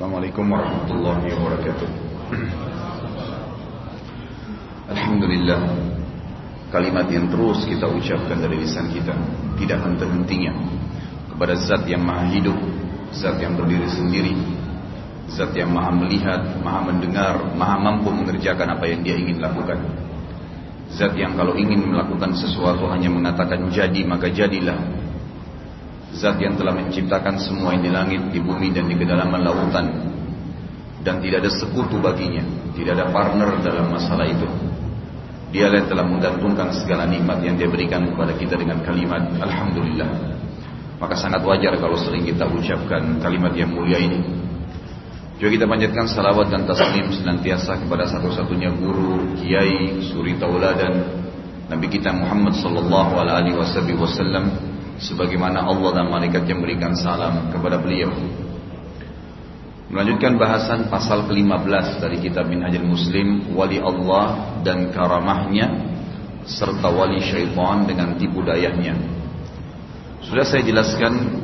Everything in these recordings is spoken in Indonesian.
Assalamualaikum warahmatullahi wabarakatuh. Alhamdulillah Kalimat yang terus kita ucapkan dari lisan kita Tidak henti-hentinya Kepada zat yang maha hidup Zat yang berdiri sendiri Zat yang maha melihat, maha mendengar Maha mampu mengerjakan apa yang dia ingin lakukan. Zat yang kalau ingin melakukan sesuatu Hanya mengatakan jadi maka jadilah Zat yang telah menciptakan semua yang di langit, di bumi dan di kedalaman lautan. Dan tidak ada sekutu baginya. Tidak ada partner dalam masalah itu. Dia yang telah menggantungkan segala nikmat yang dia berikan kepada kita dengan kalimat Alhamdulillah. Maka sangat wajar kalau sering kita ucapkan kalimat yang mulia ini. Juga kita panjatkan salawat dan taslim senantiasa kepada satu-satunya guru, kiai, suri tauladan Nabi kita Muhammad sallallahu alaihi wasallam sebagaimana Allah dan malaikat yang memberikan salam kepada beliau. Melanjutkan bahasan pasal ke-15 dari kitab Minhajul Muslim, wali Allah dan karamahnya serta wali syaitan dengan tipu dayanya. Sudah saya jelaskan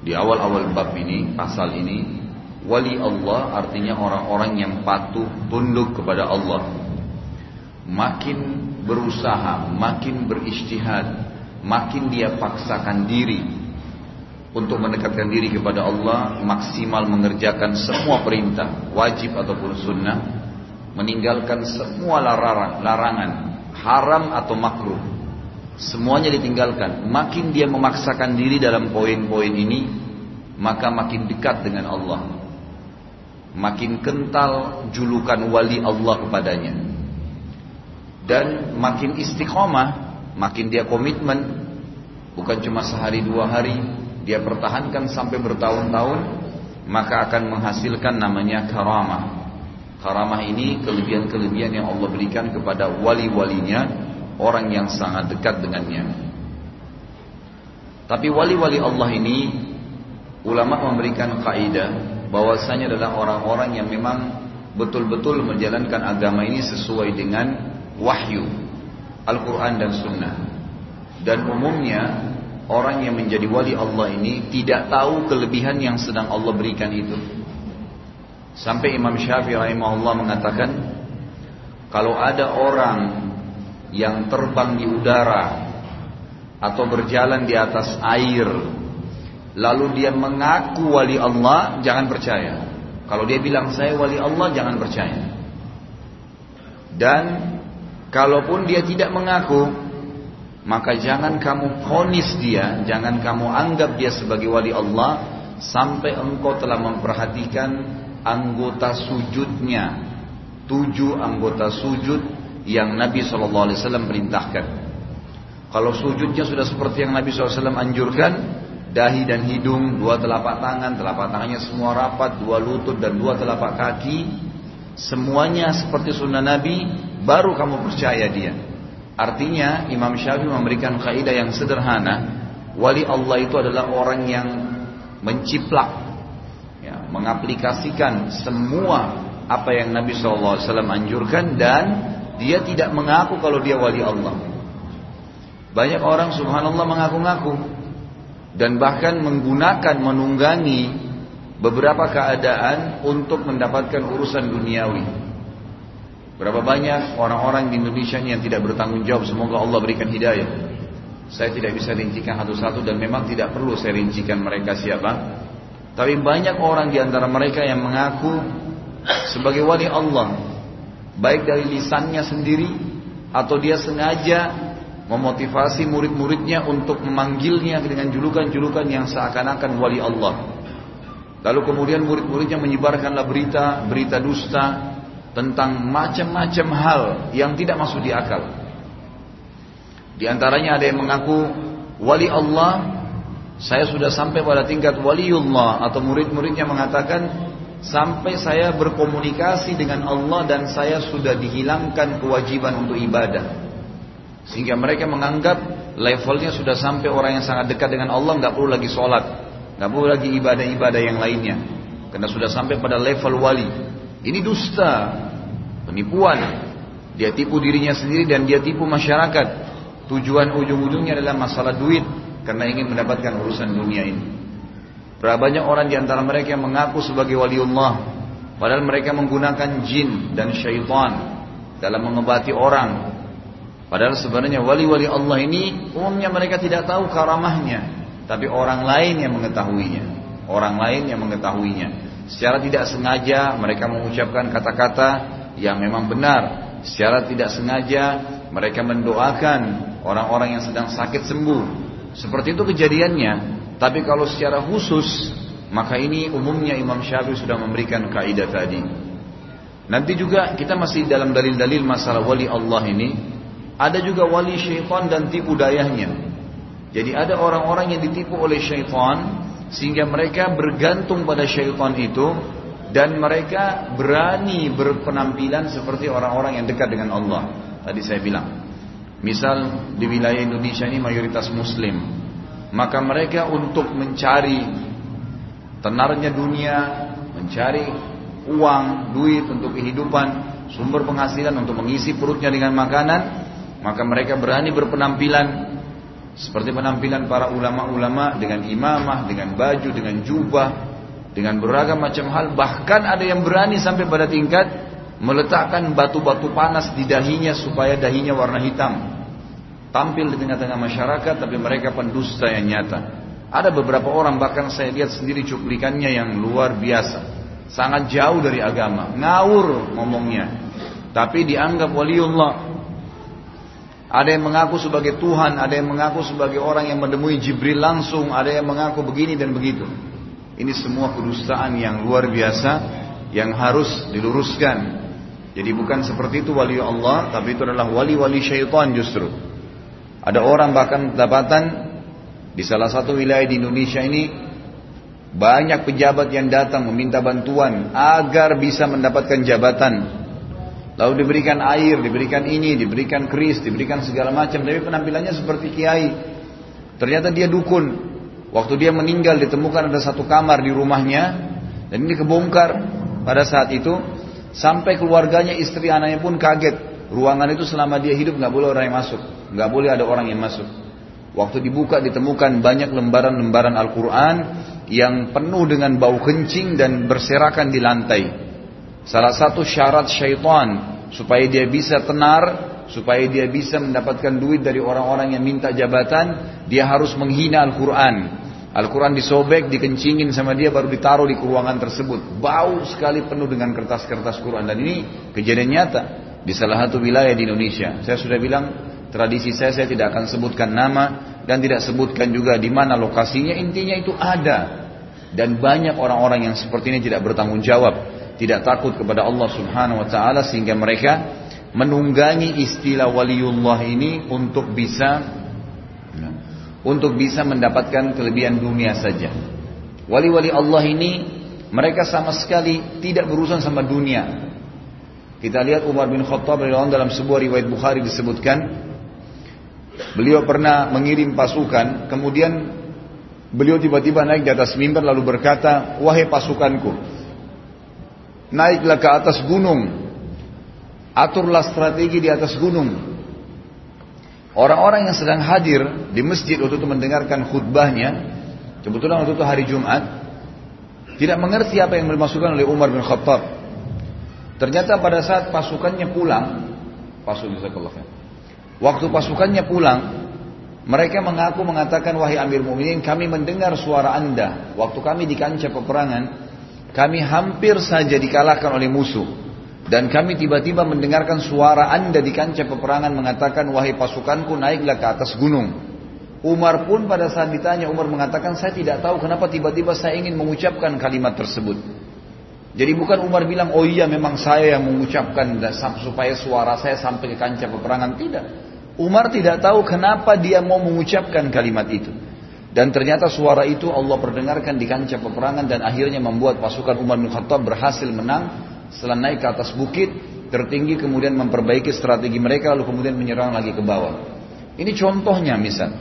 di awal-awal bab ini, pasal ini, wali Allah artinya orang-orang yang patuh tunduk kepada Allah. Makin berusaha, makin beristihad, makin dia paksakan diri untuk mendekatkan diri kepada Allah maksimal mengerjakan semua perintah wajib ataupun sunnah meninggalkan semua larangan, larangan haram atau makruh semuanya ditinggalkan. Makin dia memaksakan diri dalam poin-poin ini maka makin dekat dengan Allah. Makin kental julukan wali Allah kepadanya. Dan makin istiqomah makin dia komitmen bukan cuma sehari dua hari dia pertahankan sampai bertahun-tahun maka akan menghasilkan namanya karamah. Karamah ini kelebihan-kelebihan yang Allah berikan kepada wali-walinya orang yang sangat dekat dengannya. Tapi wali-wali Allah ini ulama memberikan kaidah bahwasanya adalah orang-orang yang memang betul-betul menjalankan agama ini sesuai dengan wahyu Al-Quran dan Sunnah. Dan umumnya orang yang menjadi wali Allah ini tidak tahu kelebihan yang sedang Allah berikan itu. Sampai Imam Syafi'i rahimahullah mengatakan, kalau ada orang yang terbang di udara atau berjalan di atas air, lalu dia mengaku wali Allah, jangan percaya. Kalau dia bilang saya wali Allah, jangan percaya. Dan Kalaupun dia tidak mengaku, maka jangan kamu fonis dia, jangan kamu anggap dia sebagai wali Allah sampai engkau telah memperhatikan anggota sujudnya. Tujuh anggota sujud yang Nabi SAW perintahkan. Kalau sujudnya sudah seperti yang Nabi SAW anjurkan, dahi dan hidung, dua telapak tangan, telapak tangannya semua rapat, dua lutut dan dua telapak kaki, semuanya seperti sunnah Nabi, baru kamu percaya dia. Artinya Imam Syafi'i memberikan kaidah yang sederhana, wali Allah itu adalah orang yang menciplak, ya, mengaplikasikan semua apa yang Nabi SAW anjurkan dan dia tidak mengaku kalau dia wali Allah. Banyak orang subhanallah mengaku-ngaku dan bahkan menggunakan menunggangi beberapa keadaan untuk mendapatkan urusan duniawi. Berapa banyak orang-orang di Indonesia yang tidak bertanggung jawab? Semoga Allah berikan hidayah. Saya tidak bisa rincikan satu-satu Dan memang tidak perlu saya rincikan mereka siapa. Tapi banyak orang di antara mereka yang mengaku Sebagai wali Allah Baik dari lisannya sendiri Atau dia sengaja Memotivasi murid-muridnya Untuk memanggilnya dengan julukan-julukan Yang seakan-akan wali Allah. Lalu kemudian murid-muridnya menyebarkanlah berita Berita dusta tentang macam-macam hal yang tidak masuk di akal. Di antaranya ada yang mengaku wali Allah, saya sudah sampai pada tingkat waliullah atau murid-muridnya mengatakan sampai saya berkomunikasi dengan Allah dan saya sudah dihilangkan kewajiban untuk ibadah. Sehingga mereka menganggap levelnya sudah sampai orang yang sangat dekat dengan Allah nggak perlu lagi sholat, nggak perlu lagi ibadah-ibadah yang lainnya, karena sudah sampai pada level wali. Ini dusta, penipuan. Dia tipu dirinya sendiri dan dia tipu masyarakat. Tujuan ujung-ujungnya adalah masalah duit karena ingin mendapatkan urusan dunia ini. Berapa banyak orang di antara mereka yang mengaku sebagai waliullah, padahal mereka menggunakan jin dan syaitan dalam mengobati orang. Padahal sebenarnya wali-wali Allah ini umumnya mereka tidak tahu karamahnya, tapi orang lain yang mengetahuinya. Orang lain yang mengetahuinya. Secara tidak sengaja mereka mengucapkan kata-kata yang memang benar. Secara tidak sengaja mereka mendoakan orang-orang yang sedang sakit sembuh. Seperti itu kejadiannya. Tapi kalau secara khusus, maka ini umumnya Imam Syafi'i sudah memberikan kaidah tadi. Nanti juga kita masih dalam dalil-dalil masalah wali Allah ini, ada juga wali syaitan dan tipu dayanya. Jadi ada orang-orang yang ditipu oleh syaitan sehingga mereka bergantung pada syaitan itu dan mereka berani berpenampilan seperti orang-orang yang dekat dengan Allah. Tadi saya bilang. Misal di wilayah Indonesia ini mayoritas muslim maka mereka untuk mencari tenarnya dunia, mencari uang, duit untuk kehidupan, sumber penghasilan untuk mengisi perutnya dengan makanan, maka mereka berani berpenampilan seperti penampilan para ulama-ulama dengan imamah, dengan baju, dengan jubah, dengan beragam macam hal. Bahkan ada yang berani sampai pada tingkat meletakkan batu-batu panas di dahinya supaya dahinya warna hitam tampil di tengah-tengah masyarakat tapi mereka pendusta yang nyata. Ada beberapa orang bahkan saya lihat sendiri cuplikannya yang luar biasa. Sangat jauh dari agama, ngawur ngomongnya. Tapi dianggap waliullah. Ada yang mengaku sebagai Tuhan, ada yang mengaku sebagai orang yang menemui Jibril langsung, ada yang mengaku begini dan begitu. Ini semua kedustaan yang luar biasa yang harus diluruskan. Jadi bukan seperti itu wali Allah, tapi itu adalah wali-wali syaitan justru. Ada orang bahkan kedapatan di salah satu wilayah di Indonesia ini banyak pejabat yang datang meminta bantuan agar bisa mendapatkan jabatan. Lalu diberikan air, diberikan ini, diberikan keris, diberikan segala macam. Tapi penampilannya seperti kiai. Ternyata dia dukun. Waktu dia meninggal ditemukan ada satu kamar di rumahnya. Dan ini kebongkar pada saat itu. Sampai keluarganya, istri anaknya pun kaget. Ruangan itu selama dia hidup nggak boleh orang yang masuk nggak boleh ada orang yang masuk. Waktu dibuka ditemukan banyak lembaran-lembaran Al-Quran yang penuh dengan bau kencing dan berserakan di lantai. Salah satu syarat syaitan supaya dia bisa tenar, supaya dia bisa mendapatkan duit dari orang-orang yang minta jabatan, dia harus menghina Al-Quran. Al-Quran disobek, dikencingin sama dia baru ditaruh di ruangan tersebut. Bau sekali penuh dengan kertas-kertas Quran. Dan ini kejadian nyata di salah satu wilayah di Indonesia. Saya sudah bilang Tradisi saya saya tidak akan sebutkan nama dan tidak sebutkan juga di mana lokasinya. Intinya itu ada dan banyak orang-orang yang seperti ini tidak bertanggung jawab, tidak takut kepada Allah Subhanahu wa taala sehingga mereka menunggangi istilah waliullah ini untuk bisa untuk bisa mendapatkan kelebihan dunia saja. Wali-wali Allah ini mereka sama sekali tidak berurusan sama dunia. Kita lihat Umar bin Khattab dalam sebuah riwayat Bukhari disebutkan Beliau pernah mengirim pasukan, kemudian beliau tiba-tiba naik di atas mimbar lalu berkata, "Wahai pasukanku, naiklah ke atas gunung. Aturlah strategi di atas gunung." Orang-orang yang sedang hadir di masjid waktu itu mendengarkan khutbahnya, kebetulan waktu itu hari Jumat, tidak mengerti apa yang dimasukkan oleh Umar bin Khattab. Ternyata pada saat pasukannya pulang, pasukan Waktu pasukannya pulang, mereka mengaku mengatakan wahai Amir Mu'minin kami mendengar suara anda waktu kami di kancah peperangan kami hampir saja dikalahkan oleh musuh dan kami tiba-tiba mendengarkan suara anda di kancah peperangan mengatakan wahai pasukanku naiklah ke atas gunung Umar pun pada saat ditanya Umar mengatakan saya tidak tahu kenapa tiba-tiba saya ingin mengucapkan kalimat tersebut jadi bukan Umar bilang, oh iya memang saya yang mengucapkan supaya suara saya sampai ke kancah peperangan. Tidak. Umar tidak tahu kenapa dia mau mengucapkan kalimat itu. Dan ternyata suara itu Allah perdengarkan di kancah peperangan dan akhirnya membuat pasukan Umar bin Khattab berhasil menang setelah naik ke atas bukit tertinggi kemudian memperbaiki strategi mereka lalu kemudian menyerang lagi ke bawah. Ini contohnya misal.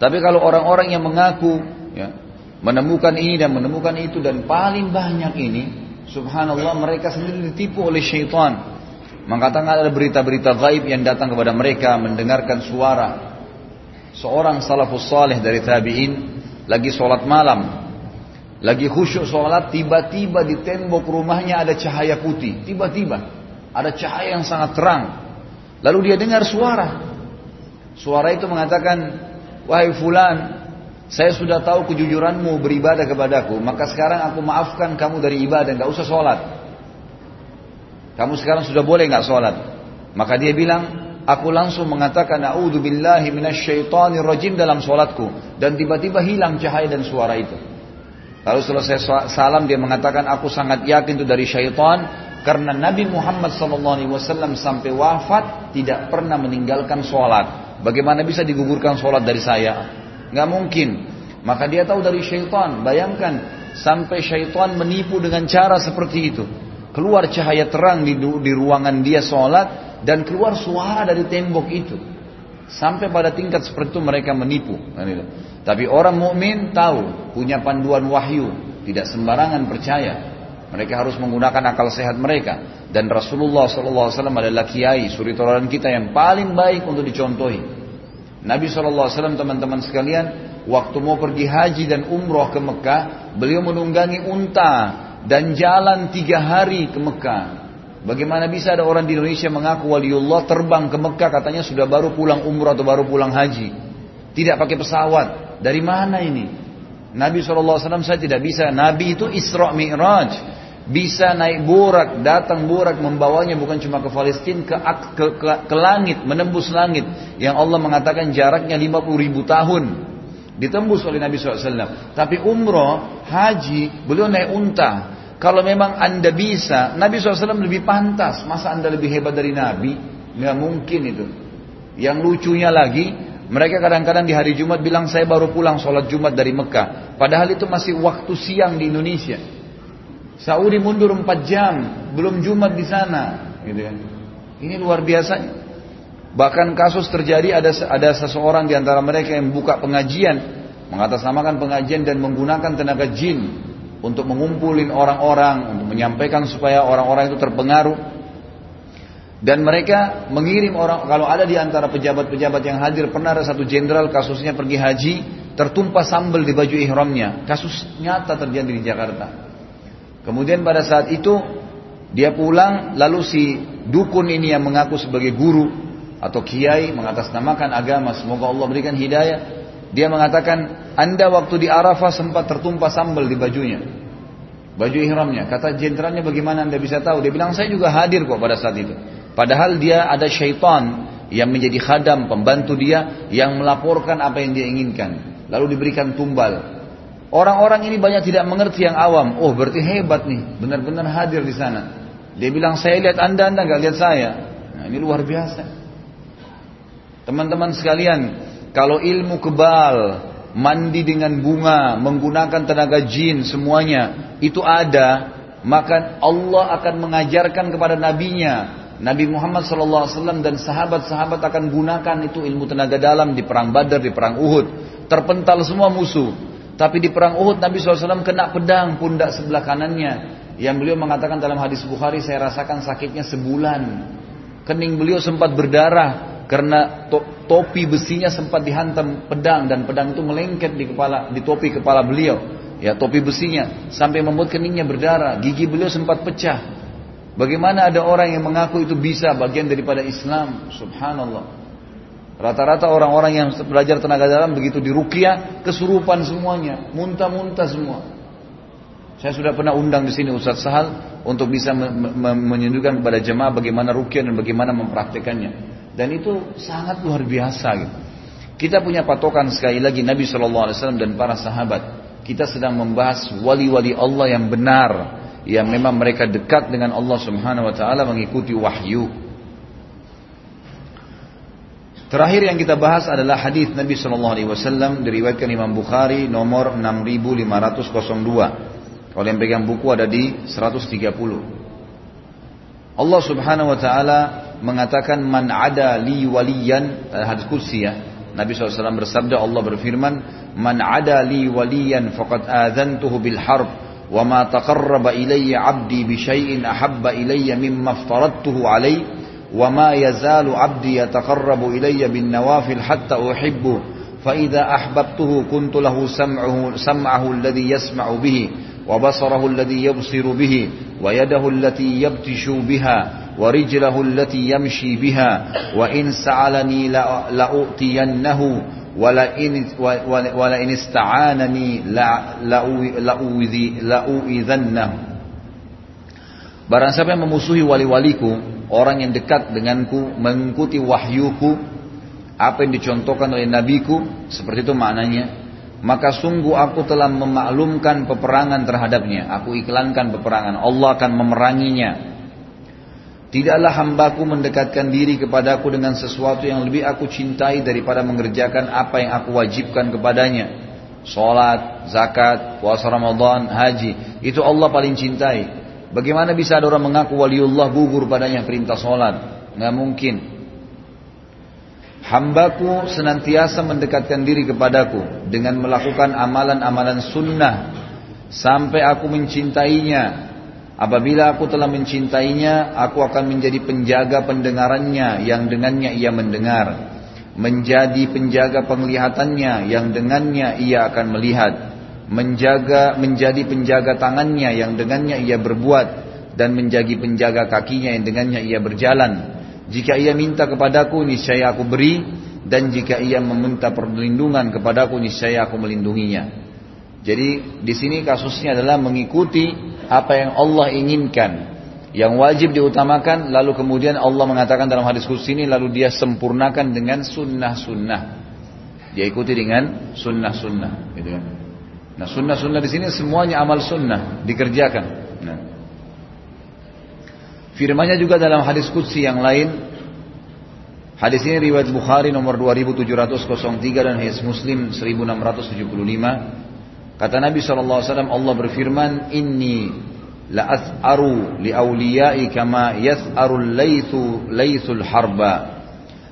Tapi kalau orang-orang yang mengaku ya, menemukan ini dan menemukan itu dan paling banyak ini subhanallah mereka sendiri ditipu oleh syaitan mengatakan ada berita-berita gaib yang datang kepada mereka mendengarkan suara seorang salafus saleh dari tabi'in lagi sholat malam Lagi khusyuk sholat, tiba-tiba di tembok rumahnya ada cahaya putih. Tiba-tiba ada cahaya yang sangat terang. Lalu dia dengar suara. Suara itu mengatakan, Wahai fulan, saya sudah tahu kejujuranmu beribadah kepadaku, maka sekarang aku maafkan kamu dari ibadah, nggak usah sholat. Kamu sekarang sudah boleh nggak sholat. Maka dia bilang, aku langsung mengatakan, A'udhu billahi minasyaitonir rajim dalam sholatku. Dan tiba-tiba hilang cahaya dan suara itu. Lalu selesai salam dia mengatakan aku sangat yakin itu dari syaitan karena Nabi Muhammad SAW sampai wafat tidak pernah meninggalkan sholat. Bagaimana bisa digugurkan sholat dari saya? Nggak mungkin. Maka dia tahu dari syaitan. Bayangkan sampai syaitan menipu dengan cara seperti itu. Keluar cahaya terang di, di ruangan dia sholat dan keluar suara dari tembok itu. Sampai pada tingkat seperti itu mereka menipu. Tapi orang mukmin tahu, punya panduan wahyu, tidak sembarangan percaya. Mereka harus menggunakan akal sehat mereka. Dan Rasulullah SAW adalah kiai, suri toladan kita yang paling baik untuk dicontohi. Nabi SAW teman-teman sekalian, waktu mau pergi haji dan umroh ke Mekah, beliau menunggangi unta dan jalan tiga hari ke Mekah. Bagaimana bisa ada orang di Indonesia mengaku waliullah terbang ke Mekah katanya sudah baru pulang umroh atau baru pulang haji. Tidak pakai pesawat. Dari mana ini? Nabi SAW saya tidak bisa. Nabi itu Isra Mi'raj. Bisa naik burak, datang burak membawanya bukan cuma ke Palestina, ke, ke, ke, ke langit, menembus langit. Yang Allah mengatakan jaraknya 50 ribu tahun. Ditembus oleh Nabi SAW. Tapi umroh, haji, beliau naik unta. Kalau memang anda bisa, Nabi SAW lebih pantas. Masa anda lebih hebat dari Nabi? Nggak mungkin itu. Yang lucunya lagi, mereka kadang-kadang di hari Jumat bilang saya baru pulang sholat Jumat dari Mekah. Padahal itu masih waktu siang di Indonesia. Saudi mundur 4 jam, belum Jumat di sana. Gitu kan. Ini luar biasa. Bahkan kasus terjadi ada ada seseorang di antara mereka yang buka pengajian, mengatasnamakan pengajian dan menggunakan tenaga jin untuk mengumpulin orang-orang, untuk menyampaikan supaya orang-orang itu terpengaruh. Dan mereka mengirim orang, kalau ada di antara pejabat-pejabat yang hadir, pernah ada satu jenderal kasusnya pergi haji, tertumpah sambal di baju ihramnya. Kasus nyata terjadi di Jakarta. Kemudian pada saat itu, dia pulang, lalu si dukun ini yang mengaku sebagai guru, atau kiai, mengatasnamakan agama, semoga Allah berikan hidayah. Dia mengatakan, anda waktu di Arafah sempat tertumpah sambal di bajunya. Baju ihramnya. Kata jenderalnya bagaimana anda bisa tahu? Dia bilang, saya juga hadir kok pada saat itu. Padahal dia ada syaitan yang menjadi khadam, pembantu dia, yang melaporkan apa yang dia inginkan. Lalu diberikan tumbal. Orang-orang ini banyak tidak mengerti yang awam. Oh berarti hebat nih, benar-benar hadir di sana. Dia bilang saya lihat anda, anda nggak lihat saya. Nah, ini luar biasa. Teman-teman sekalian, kalau ilmu kebal, mandi dengan bunga, menggunakan tenaga jin semuanya, itu ada, maka Allah akan mengajarkan kepada nabinya Nabi Muhammad SAW dan sahabat-sahabat akan gunakan itu ilmu tenaga dalam di perang Badar, di perang Uhud. Terpental semua musuh. Tapi di perang Uhud Nabi SAW kena pedang pundak sebelah kanannya. Yang beliau mengatakan dalam hadis Bukhari, saya rasakan sakitnya sebulan. Kening beliau sempat berdarah karena to topi besinya sempat dihantam pedang dan pedang itu melengket di kepala di topi kepala beliau. Ya topi besinya sampai membuat keningnya berdarah, gigi beliau sempat pecah. Bagaimana ada orang yang mengaku itu bisa bagian daripada Islam? Subhanallah. Rata-rata orang-orang yang belajar tenaga dalam begitu dirukyah kesurupan semuanya, muntah-muntah semua. Saya sudah pernah undang di sini Ustaz Sahal untuk bisa menunjukkan kepada jemaah bagaimana rukyah dan bagaimana mempraktekannya. Dan itu sangat luar biasa gitu. Kita punya patokan sekali lagi Nabi SAW dan para sahabat. Kita sedang membahas wali-wali Allah yang benar yang memang mereka dekat dengan Allah Subhanahu wa taala mengikuti wahyu. Terakhir yang kita bahas adalah hadis Nabi sallallahu alaihi wasallam diriwayatkan Imam Bukhari nomor 6502. Kalau yang pegang buku ada di 130. Allah Subhanahu wa taala mengatakan man ada li waliyan hadis kursi ya Nabi SAW bersabda Allah berfirman man ada li waliyan faqad azantuhu bil harb wa ma taqarraba ilayya 'abdi bi syai'in ahabba ilayya mimma aftaradtuhu 'alayhi wa ma yazalu 'abdi yataqarrabu ilayya bin nawafil hatta uhibbu fa idza ahbabtuhu kuntu lahu sam'uhu sam'ahu alladhi yasma'u bihi wa basarahu alladhi يبصر bihi ويده التي يبتش بها ورجله التي يمشي بها وإن سعلني لأؤتينه ولئن, ولئن استعانني لأؤذنه Barang siapa yang memusuhi wali-waliku, orang yang dekat denganku, mengikuti wahyuku, apa yang dicontohkan oleh nabiku, seperti itu maknanya, maka sungguh aku telah memaklumkan peperangan terhadapnya. Aku iklankan peperangan. Allah akan memeranginya. Tidaklah hambaku mendekatkan diri kepadaku dengan sesuatu yang lebih aku cintai daripada mengerjakan apa yang aku wajibkan kepadanya. Salat, zakat, puasa Ramadan, haji. Itu Allah paling cintai. Bagaimana bisa ada orang mengaku waliullah gugur padanya perintah salat? Nggak mungkin. Hambaku senantiasa mendekatkan diri kepadaku dengan melakukan amalan-amalan sunnah sampai aku mencintainya. Apabila aku telah mencintainya, aku akan menjadi penjaga pendengarannya yang dengannya ia mendengar, menjadi penjaga penglihatannya yang dengannya ia akan melihat, menjaga menjadi penjaga tangannya yang dengannya ia berbuat. Dan menjadi penjaga kakinya yang dengannya ia berjalan jika ia minta kepadaku, niscaya aku beri. Dan jika ia meminta perlindungan kepadaku, niscaya aku melindunginya. Jadi di sini kasusnya adalah mengikuti apa yang Allah inginkan. Yang wajib diutamakan, lalu kemudian Allah mengatakan dalam hadis khusus ini, lalu dia sempurnakan dengan sunnah-sunnah. Dia ikuti dengan sunnah-sunnah. Gitu kan. Nah sunnah-sunnah di sini semuanya amal sunnah dikerjakan. Nah. Firmannya juga dalam hadis kudsi yang lain. Hadis ini riwayat Bukhari nomor 2703 dan hadis Muslim 1675. Kata Nabi SAW Allah berfirman, Inni la as'aru li awliyai kama yas'arul laythu laythul harba.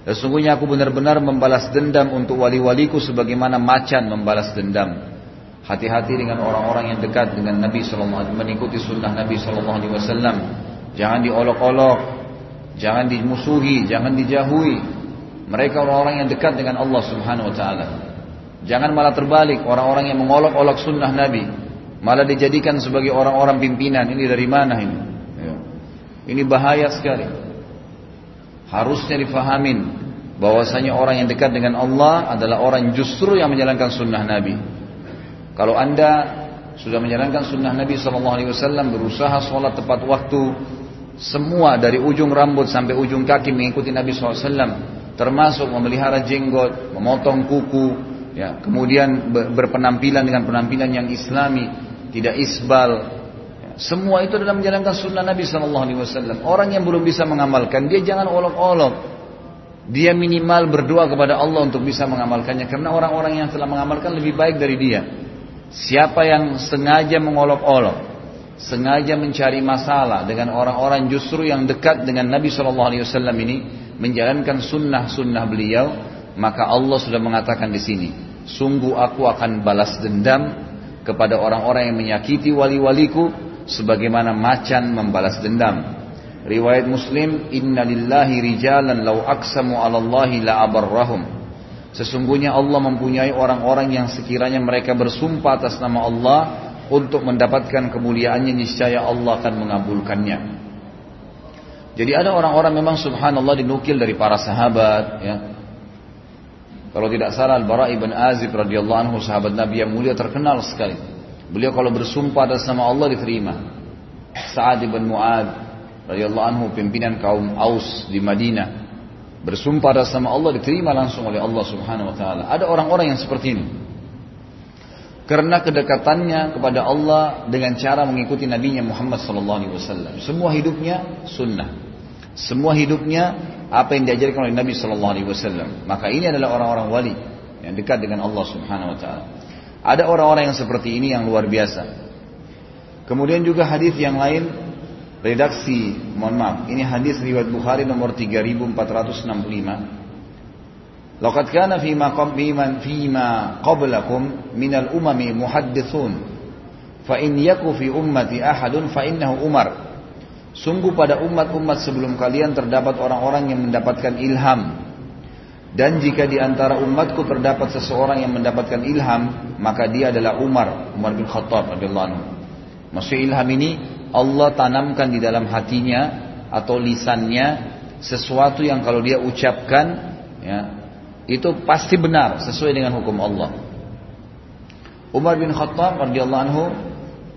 Sesungguhnya aku benar-benar membalas dendam untuk wali-waliku sebagaimana macan membalas dendam. Hati-hati dengan orang-orang yang dekat dengan Nabi SAW mengikuti sunnah Nabi SAW Jangan diolok-olok, jangan dimusuhi, jangan dijauhi. Mereka orang-orang yang dekat dengan Allah Subhanahu wa taala. Jangan malah terbalik orang-orang yang mengolok-olok sunnah Nabi, malah dijadikan sebagai orang-orang pimpinan. Ini dari mana ini? Ya. Ini bahaya sekali. Harusnya difahamin bahwasanya orang yang dekat dengan Allah adalah orang justru yang menjalankan sunnah Nabi. Kalau anda sudah menjalankan sunnah Nabi SAW berusaha sholat tepat waktu, semua dari ujung rambut sampai ujung kaki mengikuti Nabi SAW termasuk memelihara jenggot, memotong kuku, ya, kemudian berpenampilan dengan penampilan yang islami, tidak isbal. Semua itu adalah menjalankan sunnah Nabi SAW. Orang yang belum bisa mengamalkan, dia jangan olok-olok. Dia minimal berdoa kepada Allah untuk bisa mengamalkannya. Karena orang-orang yang telah mengamalkan lebih baik dari dia. Siapa yang sengaja mengolok-olok, sengaja mencari masalah dengan orang-orang justru yang dekat dengan Nabi Shallallahu Alaihi Wasallam ini menjalankan sunnah-sunnah beliau, maka Allah sudah mengatakan di sini, sungguh aku akan balas dendam kepada orang-orang yang menyakiti wali-waliku sebagaimana macan membalas dendam. Riwayat Muslim, Inna lillahi rijalan law aksamu ala Allahi la abarrahum. Sesungguhnya Allah mempunyai orang-orang yang sekiranya mereka bersumpah atas nama Allah, untuk mendapatkan kemuliaannya niscaya Allah akan mengabulkannya. Jadi ada orang-orang memang subhanallah dinukil dari para sahabat ya. Kalau tidak salah Al-Bara ibn Azib radhiyallahu anhu sahabat Nabi yang mulia terkenal sekali. Beliau kalau bersumpah atas nama Allah diterima. Sa'ad ibn Mu'ad radhiyallahu anhu pimpinan kaum Aus di Madinah. Bersumpah atas nama Allah diterima langsung oleh Allah Subhanahu wa taala. Ada orang-orang yang seperti ini. Karena kedekatannya kepada Allah dengan cara mengikuti Nabi Muhammad SAW. Semua hidupnya sunnah. Semua hidupnya apa yang diajarkan oleh Nabi SAW. Maka ini adalah orang-orang wali yang dekat dengan Allah Subhanahu Wa Taala. Ada orang-orang yang seperti ini yang luar biasa. Kemudian juga hadis yang lain redaksi, mohon maaf, ini hadis riwayat Bukhari nomor 3465 Laqad kana fima qabbiman fima qablakum minal umami muhaddithun. Fa in yaku fi ummati ahadun fa innahu Umar. Sungguh pada umat-umat sebelum kalian terdapat orang-orang yang mendapatkan ilham. Dan jika di antara umatku terdapat seseorang yang mendapatkan ilham, maka dia adalah Umar, Umar bin Khattab radhiyallahu anhu. Maksud ilham ini Allah tanamkan di dalam hatinya atau lisannya sesuatu yang kalau dia ucapkan ya, itu pasti benar sesuai dengan hukum Allah. Umar bin Khattab radhiyallahu anhu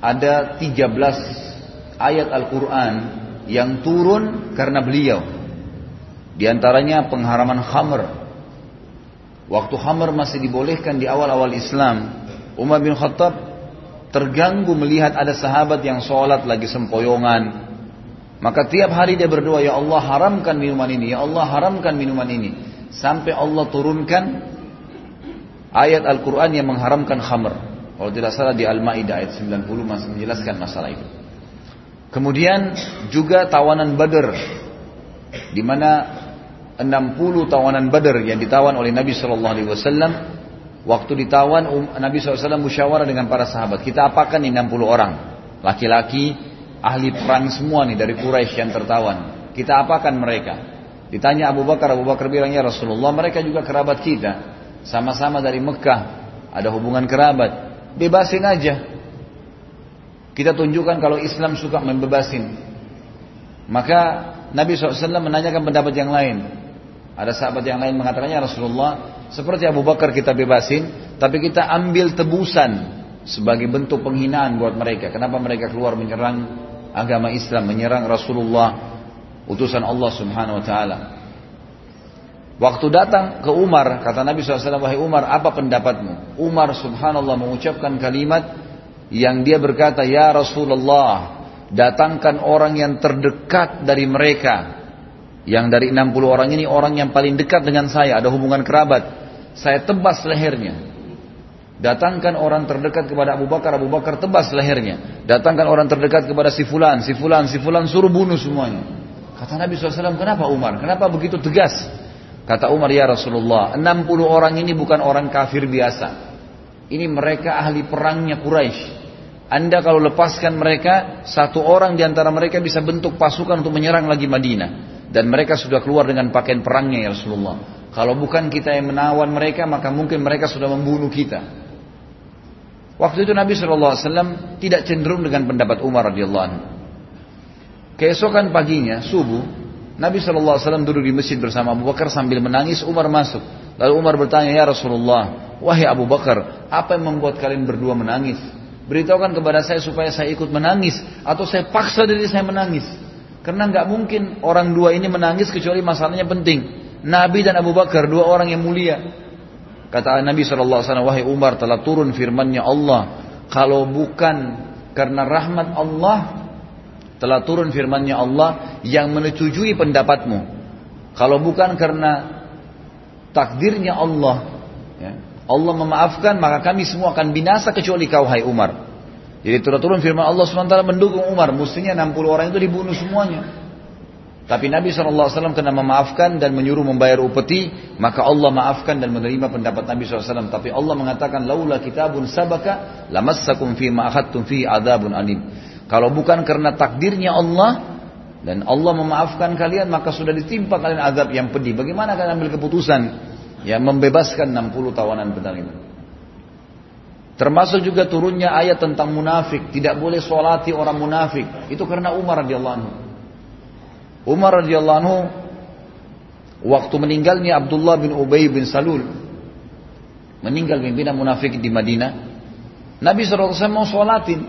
ada 13 ayat Al-Qur'an yang turun karena beliau. Di antaranya pengharaman khamr. Waktu khamr masih dibolehkan di awal-awal Islam, Umar bin Khattab terganggu melihat ada sahabat yang sholat lagi sempoyongan, maka tiap hari dia berdoa, Ya Allah haramkan minuman ini, Ya Allah haramkan minuman ini. Sampai Allah turunkan ayat Al-Quran yang mengharamkan khamr. Kalau tidak salah di Al-Ma'idah ayat 90 masih menjelaskan masalah itu. Kemudian juga tawanan Badr. Di mana 60 tawanan Badr yang ditawan oleh Nabi Wasallam waktu ditawan um, Nabi SAW musyawarah dengan para sahabat kita apakan ini 60 orang laki-laki ahli perang semua nih dari Quraisy yang tertawan. Kita apakan mereka? Ditanya Abu Bakar, Abu Bakar bilang ya Rasulullah mereka juga kerabat kita. Sama-sama dari Mekah, ada hubungan kerabat. Bebasin aja. Kita tunjukkan kalau Islam suka membebasin. Maka Nabi SAW menanyakan pendapat yang lain. Ada sahabat yang lain mengatakannya Rasulullah, seperti Abu Bakar kita bebasin, tapi kita ambil tebusan sebagai bentuk penghinaan buat mereka. Kenapa mereka keluar menyerang agama Islam, menyerang Rasulullah, utusan Allah Subhanahu wa taala. Waktu datang ke Umar, kata Nabi SAW, wahai Umar, apa pendapatmu? Umar subhanallah mengucapkan kalimat yang dia berkata, Ya Rasulullah, datangkan orang yang terdekat dari mereka. Yang dari 60 orang ini orang yang paling dekat dengan saya, ada hubungan kerabat. Saya tebas lehernya. Datangkan orang terdekat kepada Abu Bakar, Abu Bakar tebas lehernya. Datangkan orang terdekat kepada si fulan, si fulan, si fulan suruh bunuh semuanya. Kata Nabi SAW, kenapa Umar? Kenapa begitu tegas? Kata Umar, ya Rasulullah, 60 orang ini bukan orang kafir biasa. Ini mereka ahli perangnya Quraisy. Anda kalau lepaskan mereka, satu orang di antara mereka bisa bentuk pasukan untuk menyerang lagi Madinah. Dan mereka sudah keluar dengan pakaian perangnya ya Rasulullah. Kalau bukan kita yang menawan mereka, maka mungkin mereka sudah membunuh kita. Waktu itu Nabi SAW tidak cenderung dengan pendapat Umar radhiyallahu anhu. Keesokan paginya, subuh, Nabi SAW duduk di masjid bersama Abu Bakar sambil menangis, Umar masuk. Lalu Umar bertanya, Ya Rasulullah, wahai Abu Bakar, apa yang membuat kalian berdua menangis? Beritahukan kepada saya supaya saya ikut menangis, atau saya paksa diri saya menangis. Karena nggak mungkin orang dua ini menangis kecuali masalahnya penting. Nabi dan Abu Bakar, dua orang yang mulia. Kata Nabi SAW, wahai Umar telah turun firmannya Allah. Kalau bukan karena rahmat Allah, telah turun firmannya Allah yang menyetujui pendapatmu. Kalau bukan karena takdirnya Allah, ya, Allah memaafkan maka kami semua akan binasa kecuali kau hai Umar. Jadi turun turun firman Allah SWT mendukung Umar. Mestinya 60 orang itu dibunuh semuanya. Tapi Nabi SAW kena memaafkan dan menyuruh membayar upeti, maka Allah maafkan dan menerima pendapat Nabi SAW. Tapi Allah mengatakan, Laula kitabun sabaka, lamassakum fi ma'akhadtum fi adabun alim. Kalau bukan karena takdirnya Allah, dan Allah memaafkan kalian, maka sudah ditimpa kalian azab yang pedih. Bagaimana kalian ambil keputusan? Ya, membebaskan 60 tawanan benar itu. Termasuk juga turunnya ayat tentang munafik. Tidak boleh solati orang munafik. Itu karena Umar radhiyallahu anhu. Umar radhiyallahu anhu waktu meninggalnya Abdullah bin Ubay bin Salul meninggal pimpinan munafik di Madinah Nabi SAW mau sholatin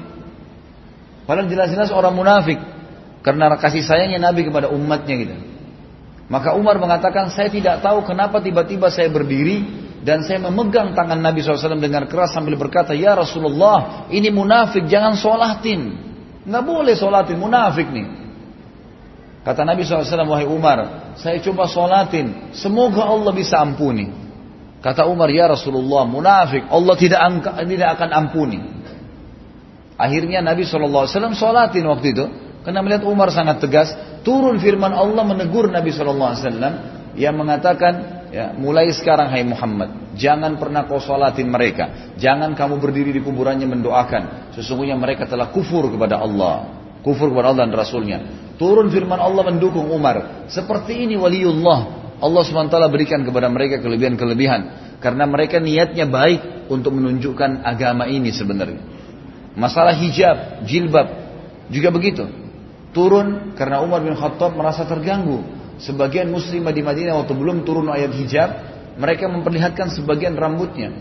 padahal jelas-jelas orang munafik karena kasih sayangnya Nabi kepada umatnya gitu maka Umar mengatakan saya tidak tahu kenapa tiba-tiba saya berdiri dan saya memegang tangan Nabi SAW dengan keras sambil berkata ya Rasulullah ini munafik jangan sholatin. Nggak boleh sholatin munafik nih. Kata Nabi SAW, wahai Umar, saya coba sholatin, semoga Allah bisa ampuni. Kata Umar, ya Rasulullah, munafik, Allah tidak, angka, tidak akan ampuni. Akhirnya Nabi SAW sholatin waktu itu, karena melihat Umar sangat tegas, turun firman Allah menegur Nabi SAW yang mengatakan, ya, mulai sekarang hai Muhammad, jangan pernah kau sholatin mereka, jangan kamu berdiri di kuburannya mendoakan, sesungguhnya mereka telah kufur kepada Allah, kufur kepada Allah dan Rasulnya. Turun firman Allah mendukung Umar. Seperti ini waliullah. Allah SWT berikan kepada mereka kelebihan-kelebihan. Karena mereka niatnya baik untuk menunjukkan agama ini sebenarnya. Masalah hijab, jilbab, juga begitu. Turun karena Umar bin Khattab merasa terganggu. Sebagian muslimah di Madinah waktu belum turun ayat hijab, mereka memperlihatkan sebagian rambutnya.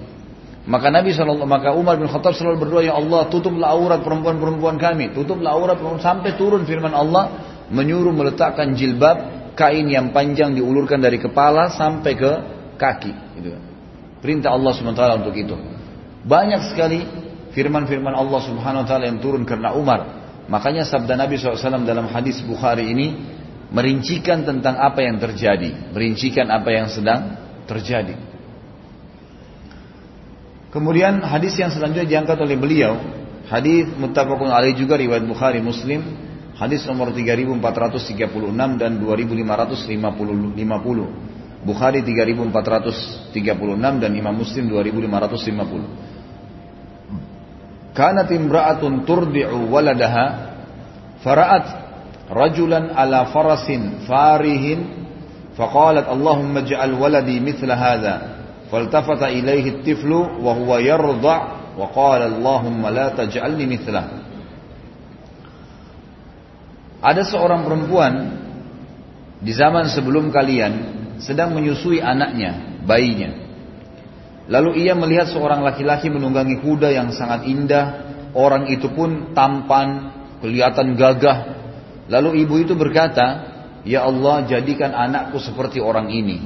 Maka Nabi SAW, maka Umar bin Khattab selalu berdoa, Ya Allah tutuplah aurat perempuan-perempuan kami. Tutuplah aurat perempuan sampai turun firman Allah, menyuruh meletakkan jilbab, kain yang panjang diulurkan dari kepala sampai ke kaki. Gitu. Perintah Allah SWT untuk itu. Banyak sekali firman-firman Allah Subhanahu Wa Taala yang turun karena Umar. Makanya sabda Nabi SAW dalam hadis Bukhari ini merincikan tentang apa yang terjadi, merincikan apa yang sedang terjadi. Kemudian hadis yang selanjutnya diangkat oleh beliau, hadis muttafaqun alaih juga riwayat Bukhari Muslim, hadis nomor 3436 dan 2550. Bukhari 3436 dan Imam Muslim 2550. Kanat imra'atun turdi'u waladaha fara'at rajulan ala farasin farihin faqalat Allahumma waladi mithla hadha faltafata ilayhi at-tiflu wa huwa yarda' wa qala Allahumma la taj'alni mithlah Ada seorang perempuan di zaman sebelum kalian sedang menyusui anaknya, bayinya. Lalu ia melihat seorang laki-laki menunggangi kuda yang sangat indah, orang itu pun tampan, kelihatan gagah. Lalu ibu itu berkata, Ya Allah jadikan anakku seperti orang ini.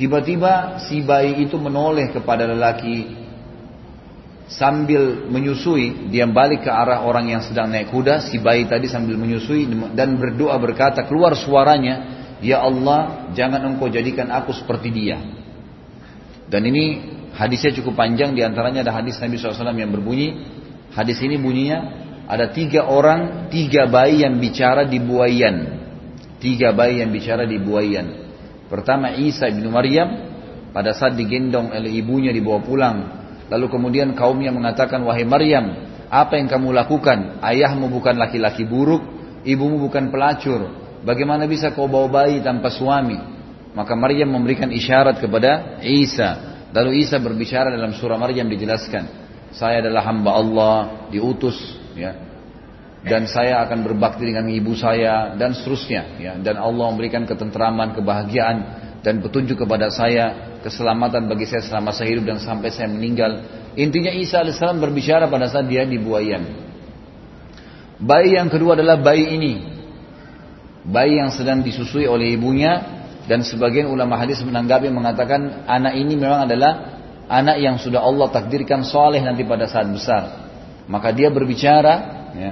Tiba-tiba si bayi itu menoleh kepada lelaki sambil menyusui, dia balik ke arah orang yang sedang naik kuda, si bayi tadi sambil menyusui dan berdoa berkata, keluar suaranya, Ya Allah, jangan engkau jadikan aku seperti dia. Dan ini hadisnya cukup panjang, di antaranya ada hadis Nabi SAW yang berbunyi, hadis ini bunyinya, ada tiga orang, tiga bayi yang bicara di buayan. Tiga bayi yang bicara di buayan. Pertama Isa bin Maryam, pada saat digendong oleh ibunya dibawa pulang. Lalu kemudian kaumnya mengatakan, wahai Maryam, apa yang kamu lakukan? Ayahmu bukan laki-laki buruk, ibumu bukan pelacur. Bagaimana bisa kau bawa bayi tanpa suami? Maka Maryam memberikan isyarat kepada Isa. Lalu Isa berbicara dalam surah Maryam dijelaskan, saya adalah hamba Allah, diutus, ya. Dan saya akan berbakti dengan ibu saya dan seterusnya, ya. Dan Allah memberikan ketentraman, kebahagiaan dan petunjuk kepada saya, keselamatan bagi saya selama saya hidup dan sampai saya meninggal. Intinya Isa alaihissalam berbicara pada saat dia di buayan. Bayi yang kedua adalah bayi ini bayi yang sedang disusui oleh ibunya dan sebagian ulama hadis menanggapi mengatakan anak ini memang adalah anak yang sudah Allah takdirkan soleh nanti pada saat besar. Maka dia berbicara, ya,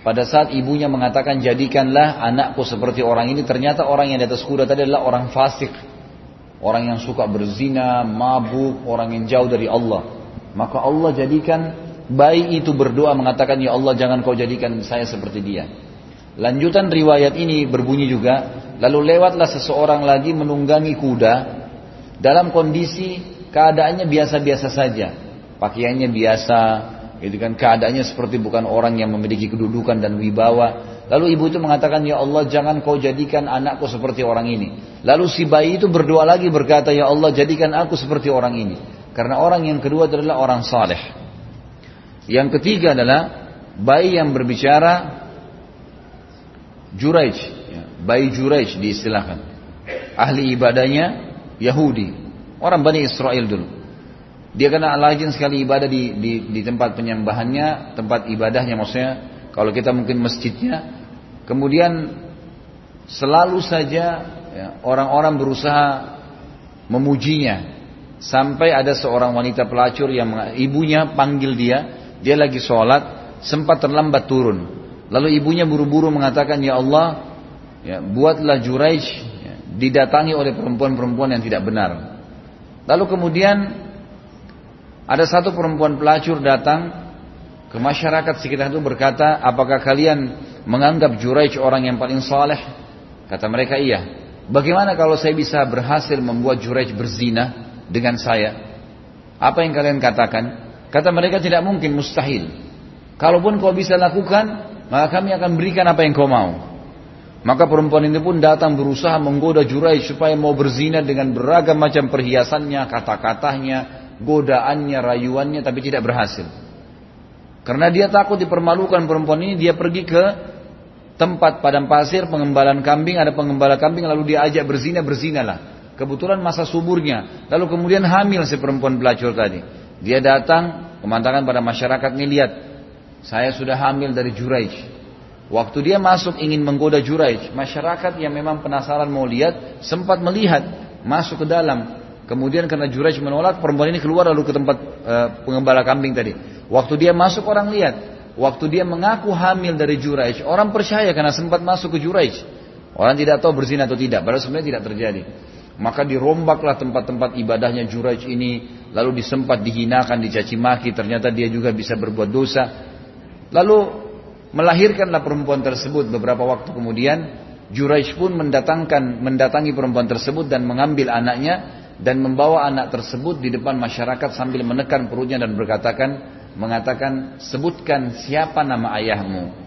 pada saat ibunya mengatakan jadikanlah anakku seperti orang ini, ternyata orang yang di atas kuda tadi adalah orang fasik, orang yang suka berzina, mabuk, orang yang jauh dari Allah. Maka Allah jadikan bayi itu berdoa mengatakan ya Allah jangan kau jadikan saya seperti dia. Lanjutan riwayat ini berbunyi juga, lalu lewatlah seseorang lagi menunggangi kuda dalam kondisi keadaannya biasa-biasa saja. Pakaiannya biasa, gitu kan keadaannya seperti bukan orang yang memiliki kedudukan dan wibawa. Lalu ibu itu mengatakan, "Ya Allah, jangan kau jadikan anakku seperti orang ini." Lalu si bayi itu berdoa lagi berkata, "Ya Allah, jadikan aku seperti orang ini." Karena orang yang kedua adalah orang saleh. Yang ketiga adalah bayi yang berbicara Juraij, ya, bayi Juraij diistilahkan. Ahli ibadahnya Yahudi, orang Bani Israel dulu. Dia kena rajin sekali ibadah di, di, di tempat penyembahannya, tempat ibadahnya maksudnya. Kalau kita mungkin masjidnya, kemudian selalu saja ya, orang-orang ya, berusaha memujinya sampai ada seorang wanita pelacur yang ibunya panggil dia, dia lagi sholat, sempat terlambat turun. Lalu ibunya buru-buru mengatakan, Ya Allah, ya, buatlah Juraij ya, didatangi oleh perempuan-perempuan yang tidak benar. Lalu kemudian ada satu perempuan pelacur datang ke masyarakat sekitar itu berkata, apakah kalian menganggap Juraij orang yang paling saleh? Kata mereka, iya. Bagaimana kalau saya bisa berhasil membuat Juraij berzina dengan saya? Apa yang kalian katakan? Kata mereka tidak mungkin, mustahil. Kalaupun kau bisa lakukan, maka kami akan berikan apa yang kau mau. Maka perempuan ini pun datang berusaha menggoda Juraij supaya mau berzina dengan beragam macam perhiasannya, kata-katanya, godaannya, rayuannya, tapi tidak berhasil. Karena dia takut dipermalukan perempuan ini, dia pergi ke tempat padang pasir pengembalan kambing, ada pengembala kambing lalu dia ajak berzina, berzinalah. Kebetulan masa suburnya, lalu kemudian hamil si perempuan pelacur tadi. Dia datang, kemantauan pada masyarakat ini lihat, saya sudah hamil dari Juraij. Waktu dia masuk ingin menggoda Juraij, masyarakat yang memang penasaran mau lihat sempat melihat masuk ke dalam. Kemudian karena Juraij menolak, perempuan ini keluar lalu ke tempat e, pengembala kambing tadi. Waktu dia masuk orang lihat, waktu dia mengaku hamil dari Juraij, orang percaya karena sempat masuk ke Juraij. Orang tidak tahu berzina atau tidak, padahal sebenarnya tidak terjadi. Maka dirombaklah tempat-tempat ibadahnya Juraij ini, lalu disempat dihinakan, dicaci maki, ternyata dia juga bisa berbuat dosa. Lalu Melahirkanlah perempuan tersebut beberapa waktu kemudian Juraij pun mendatangkan mendatangi perempuan tersebut dan mengambil anaknya dan membawa anak tersebut di depan masyarakat sambil menekan perutnya dan berkatakan mengatakan sebutkan siapa nama ayahmu.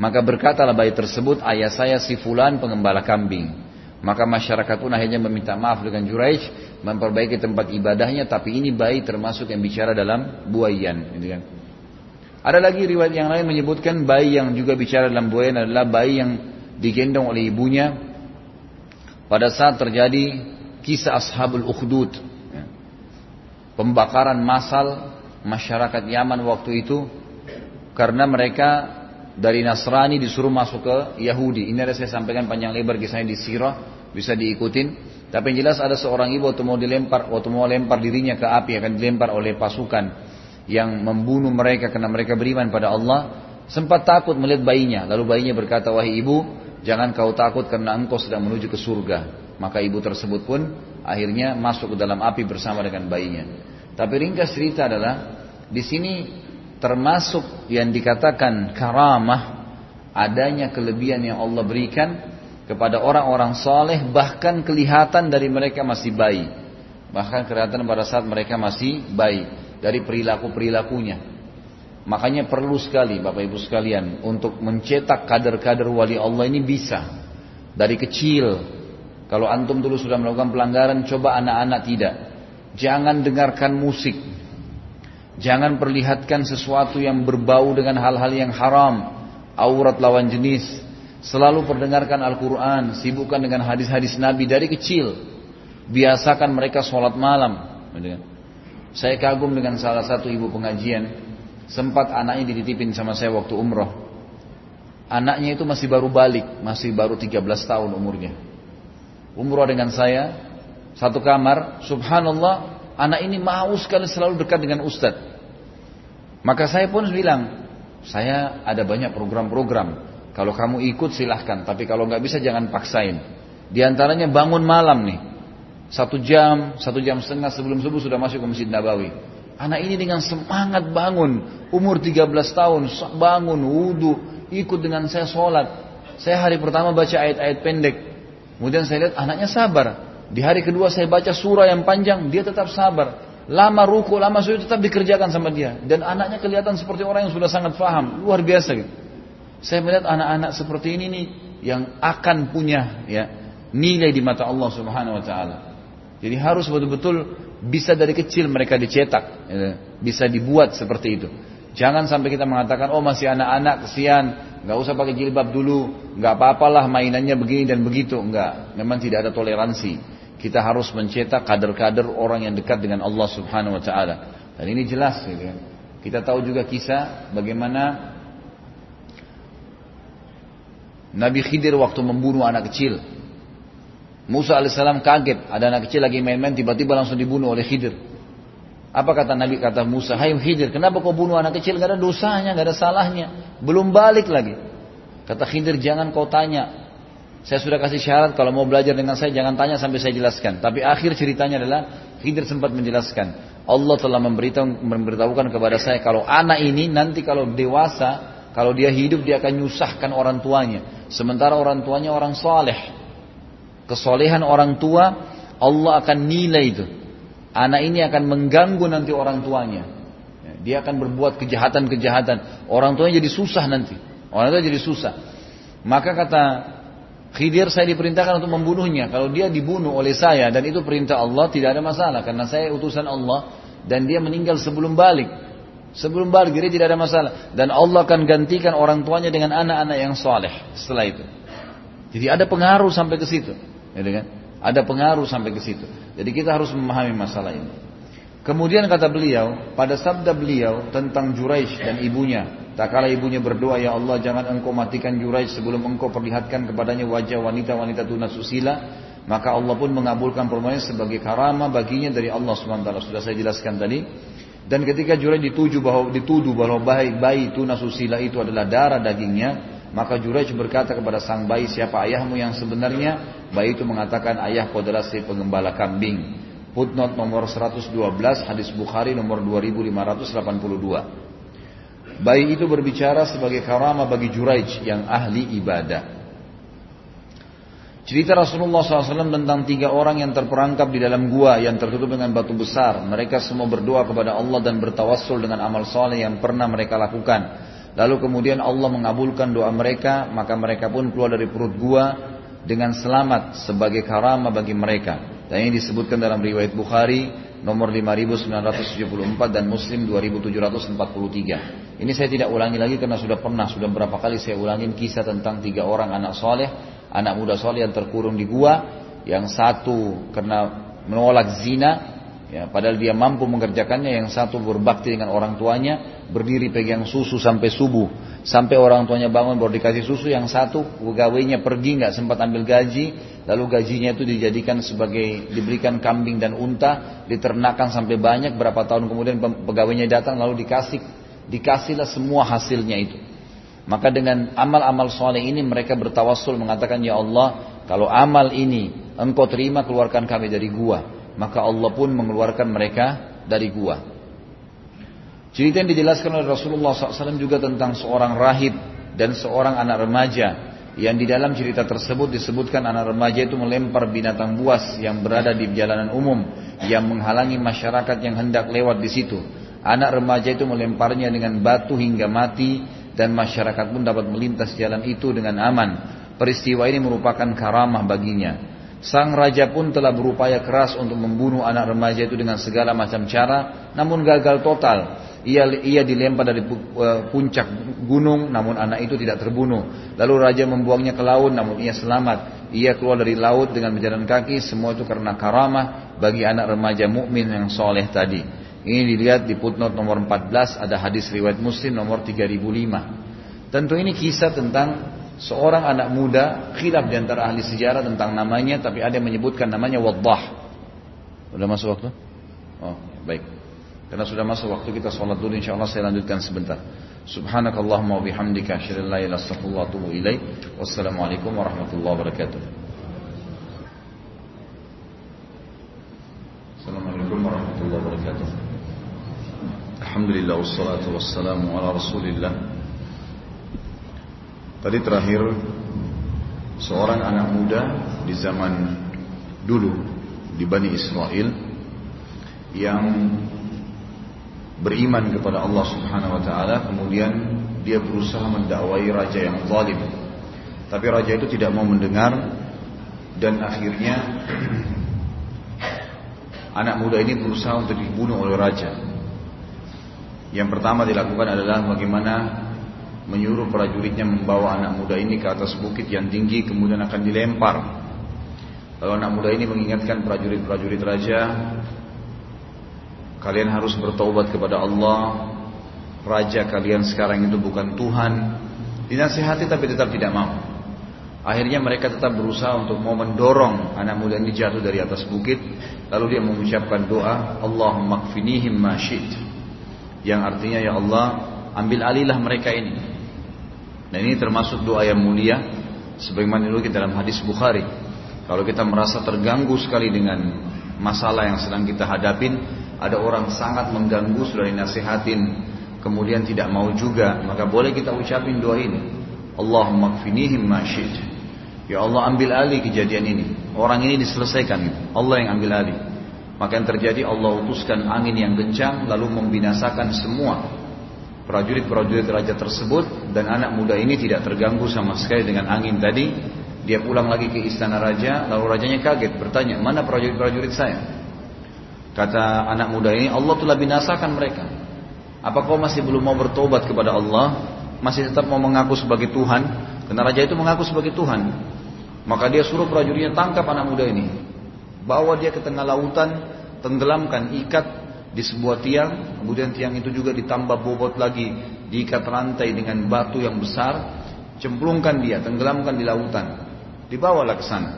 Maka berkatalah bayi tersebut ayah saya si fulan pengembala kambing. Maka masyarakat pun akhirnya meminta maaf dengan Juraij memperbaiki tempat ibadahnya tapi ini bayi termasuk yang bicara dalam buayan gitu kan. Ada lagi riwayat yang lain menyebutkan bayi yang juga bicara dalam buayan adalah bayi yang digendong oleh ibunya. Pada saat terjadi kisah ashabul ukhdud. Pembakaran massal masyarakat Yaman waktu itu karena mereka dari Nasrani disuruh masuk ke Yahudi. Ini ada saya sampaikan panjang lebar kisahnya di Sirah, bisa diikutin. Tapi yang jelas ada seorang ibu waktu mau dilempar, waktu mau lempar dirinya ke api akan dilempar oleh pasukan yang membunuh mereka karena mereka beriman pada Allah sempat takut melihat bayinya lalu bayinya berkata wahai ibu jangan kau takut karena engkau sedang menuju ke surga maka ibu tersebut pun akhirnya masuk ke dalam api bersama dengan bayinya tapi ringkas cerita adalah di sini termasuk yang dikatakan karamah adanya kelebihan yang Allah berikan kepada orang-orang saleh bahkan kelihatan dari mereka masih bayi bahkan kelihatan pada saat mereka masih bayi dari perilaku-perilakunya. Makanya perlu sekali Bapak Ibu sekalian untuk mencetak kader-kader wali Allah ini bisa dari kecil. Kalau antum dulu sudah melakukan pelanggaran, coba anak-anak tidak. Jangan dengarkan musik. Jangan perlihatkan sesuatu yang berbau dengan hal-hal yang haram, aurat lawan jenis. Selalu perdengarkan Al-Quran, sibukkan dengan hadis-hadis Nabi dari kecil. Biasakan mereka sholat malam. Saya kagum dengan salah satu ibu pengajian. Sempat anaknya dititipin sama saya waktu umroh. Anaknya itu masih baru balik, masih baru 13 tahun umurnya. Umroh dengan saya, satu kamar, subhanallah, anak ini mau sekali selalu dekat dengan ustadz. Maka saya pun bilang, saya ada banyak program-program. Kalau kamu ikut silahkan, tapi kalau nggak bisa jangan paksain. Di antaranya bangun malam nih. Satu jam, satu jam setengah sebelum subuh sudah masuk ke Masjid Nabawi. Anak ini dengan semangat bangun, umur 13 tahun, bangun, wudhu, ikut dengan saya sholat. Saya hari pertama baca ayat-ayat pendek. Kemudian saya lihat anaknya sabar. Di hari kedua saya baca surah yang panjang, dia tetap sabar. Lama ruku, lama sujud tetap dikerjakan sama dia. Dan anaknya kelihatan seperti orang yang sudah sangat paham. Luar biasa gitu. Saya melihat anak-anak seperti ini nih yang akan punya ya nilai di mata Allah Subhanahu wa taala. Jadi harus betul-betul bisa dari kecil mereka dicetak, ya, bisa dibuat seperti itu. Jangan sampai kita mengatakan, oh masih anak-anak, kesian, nggak usah pakai jilbab dulu, nggak apa-apalah mainannya begini dan begitu, nggak. Memang tidak ada toleransi. Kita harus mencetak kader-kader orang yang dekat dengan Allah Subhanahu Wa Taala. Dan ini jelas, gitu kan. Kita tahu juga kisah bagaimana Nabi Khidir waktu membunuh anak kecil, Musa alaihissalam kaget, ada anak kecil lagi main-main, tiba-tiba langsung dibunuh oleh Khidir. Apa kata Nabi kata Musa, Hai Khidir, kenapa kau bunuh anak kecil? Gak ada dosanya, gak ada salahnya. Belum balik lagi. Kata Khidir, jangan kau tanya. Saya sudah kasih syarat kalau mau belajar dengan saya jangan tanya sampai saya jelaskan. Tapi akhir ceritanya adalah Khidir sempat menjelaskan. Allah telah memberitahu, memberitahukan kepada saya kalau anak ini nanti kalau dewasa, kalau dia hidup dia akan nyusahkan orang tuanya. Sementara orang tuanya orang saleh kesolehan orang tua, Allah akan nilai itu. Anak ini akan mengganggu nanti orang tuanya. Ya, dia akan berbuat kejahatan-kejahatan. Orang tuanya jadi susah nanti. Orang tua jadi susah. Maka kata Khidir saya diperintahkan untuk membunuhnya. Kalau dia dibunuh oleh saya dan itu perintah Allah tidak ada masalah karena saya utusan Allah dan dia meninggal sebelum balik. Sebelum balik dia tidak ada masalah dan Allah akan gantikan orang tuanya dengan anak-anak yang soleh setelah itu. Jadi ada pengaruh sampai ke situ, ya kan? Ada pengaruh sampai ke situ. Jadi kita harus memahami masalah ini. Kemudian kata beliau, pada sabda beliau tentang Juraij dan ibunya, Tak kala ibunya berdoa, Ya Allah jangan engkau matikan Juraij sebelum engkau perlihatkan kepadanya wajah wanita-wanita tunas susila. Maka Allah pun mengabulkan permohonan sebagai karama baginya dari Allah SWT. Sudah saya jelaskan tadi. Dan ketika Juraij dituju bahwa, dituduh bahwa bayi, bayi tunas susila itu adalah darah dagingnya. Maka Juraij berkata kepada sang bayi, siapa ayahmu yang sebenarnya? Bayi itu mengatakan, ayahku adalah si pengembala kambing. Footnote nomor 112, hadis Bukhari nomor 2582. Bayi itu berbicara sebagai karama bagi Juraij yang ahli ibadah. Cerita Rasulullah SAW tentang tiga orang yang terperangkap di dalam gua yang tertutup dengan batu besar. Mereka semua berdoa kepada Allah dan bertawassul dengan amal soleh yang pernah mereka lakukan. Lalu kemudian Allah mengabulkan doa mereka, maka mereka pun keluar dari perut gua dengan selamat sebagai karama bagi mereka. Dan ini disebutkan dalam riwayat Bukhari nomor 5974 dan Muslim 2743. Ini saya tidak ulangi lagi karena sudah pernah, sudah berapa kali saya ulangin kisah tentang tiga orang anak soleh, anak muda soleh yang terkurung di gua, yang satu karena menolak zina, Ya, padahal dia mampu mengerjakannya, yang satu berbakti dengan orang tuanya, berdiri pegang susu sampai subuh, sampai orang tuanya bangun baru dikasih susu, yang satu pegawainya pergi nggak sempat ambil gaji, lalu gajinya itu dijadikan sebagai diberikan kambing dan unta, diternakan sampai banyak, berapa tahun kemudian pegawainya datang lalu dikasih, dikasihlah semua hasilnya itu. Maka dengan amal-amal soleh ini mereka bertawassul mengatakan ya Allah, kalau amal ini engkau terima keluarkan kami dari gua maka Allah pun mengeluarkan mereka dari gua. Cerita yang dijelaskan oleh Rasulullah SAW juga tentang seorang rahib dan seorang anak remaja yang di dalam cerita tersebut disebutkan anak remaja itu melempar binatang buas yang berada di jalanan umum yang menghalangi masyarakat yang hendak lewat di situ. Anak remaja itu melemparnya dengan batu hingga mati dan masyarakat pun dapat melintas jalan itu dengan aman. Peristiwa ini merupakan karamah baginya. Sang raja pun telah berupaya keras untuk membunuh anak remaja itu dengan segala macam cara, namun gagal total. Ia, ia dilempar dari uh, puncak gunung, namun anak itu tidak terbunuh. Lalu raja membuangnya ke laut, namun ia selamat. Ia keluar dari laut dengan berjalan kaki, semua itu karena karamah bagi anak remaja mukmin yang soleh tadi. Ini dilihat di footnote nomor 14 ada hadis riwayat Muslim nomor 3005. Tentu ini kisah tentang seorang anak muda khilaf di antara ahli sejarah tentang namanya tapi ada yang menyebutkan namanya Waddah. Sudah masuk waktu? Oh, baik. Karena sudah masuk waktu kita sholat dulu insyaallah saya lanjutkan sebentar. Subhanakallahumma wa bihamdika asyhadu an la ilaha illa anta Wassalamualaikum warahmatullahi wabarakatuh. Assalamualaikum warahmatullahi wabarakatuh. Alhamdulillah wassalatu wassalamu ala Rasulillah Tadi terakhir seorang anak muda di zaman dulu di Bani Israel yang beriman kepada Allah Subhanahu wa taala kemudian dia berusaha mendakwai raja yang zalim. Tapi raja itu tidak mau mendengar dan akhirnya anak muda ini berusaha untuk dibunuh oleh raja. Yang pertama dilakukan adalah bagaimana menyuruh prajuritnya membawa anak muda ini ke atas bukit yang tinggi kemudian akan dilempar. Lalu anak muda ini mengingatkan prajurit-prajurit raja, kalian harus bertaubat kepada Allah. Raja kalian sekarang itu bukan Tuhan. Dinasihati tapi tetap tidak mau. Akhirnya mereka tetap berusaha untuk mau mendorong anak muda ini jatuh dari atas bukit. Lalu dia mengucapkan doa, Allahumma kfinihim masyid. Yang artinya ya Allah, ambil alihlah mereka ini. Dan ini termasuk doa yang mulia sebagaimana kita dalam hadis Bukhari. Kalau kita merasa terganggu sekali dengan masalah yang sedang kita hadapin, ada orang sangat mengganggu sudah dinasihatin, kemudian tidak mau juga, maka boleh kita ucapin doa ini. Allahumma kfinihim masyid. Ya Allah ambil alih kejadian ini. Orang ini diselesaikan. Allah yang ambil alih. Maka yang terjadi Allah utuskan angin yang kencang lalu membinasakan semua prajurit-prajurit raja tersebut dan anak muda ini tidak terganggu sama sekali dengan angin tadi Dia pulang lagi ke istana raja, lalu rajanya kaget bertanya, mana prajurit-prajurit saya? Kata anak muda ini, Allah telah binasakan mereka. Apa kau masih belum mau bertobat kepada Allah? Masih tetap mau mengaku sebagai Tuhan? Karena raja itu mengaku sebagai Tuhan. Maka dia suruh prajuritnya tangkap anak muda ini. Bawa dia ke tengah lautan, tenggelamkan, ikat di sebuah tiang. Kemudian tiang itu juga ditambah bobot lagi, diikat rantai dengan batu yang besar. Cemplungkan dia, tenggelamkan di lautan. Dibawalah ke sana.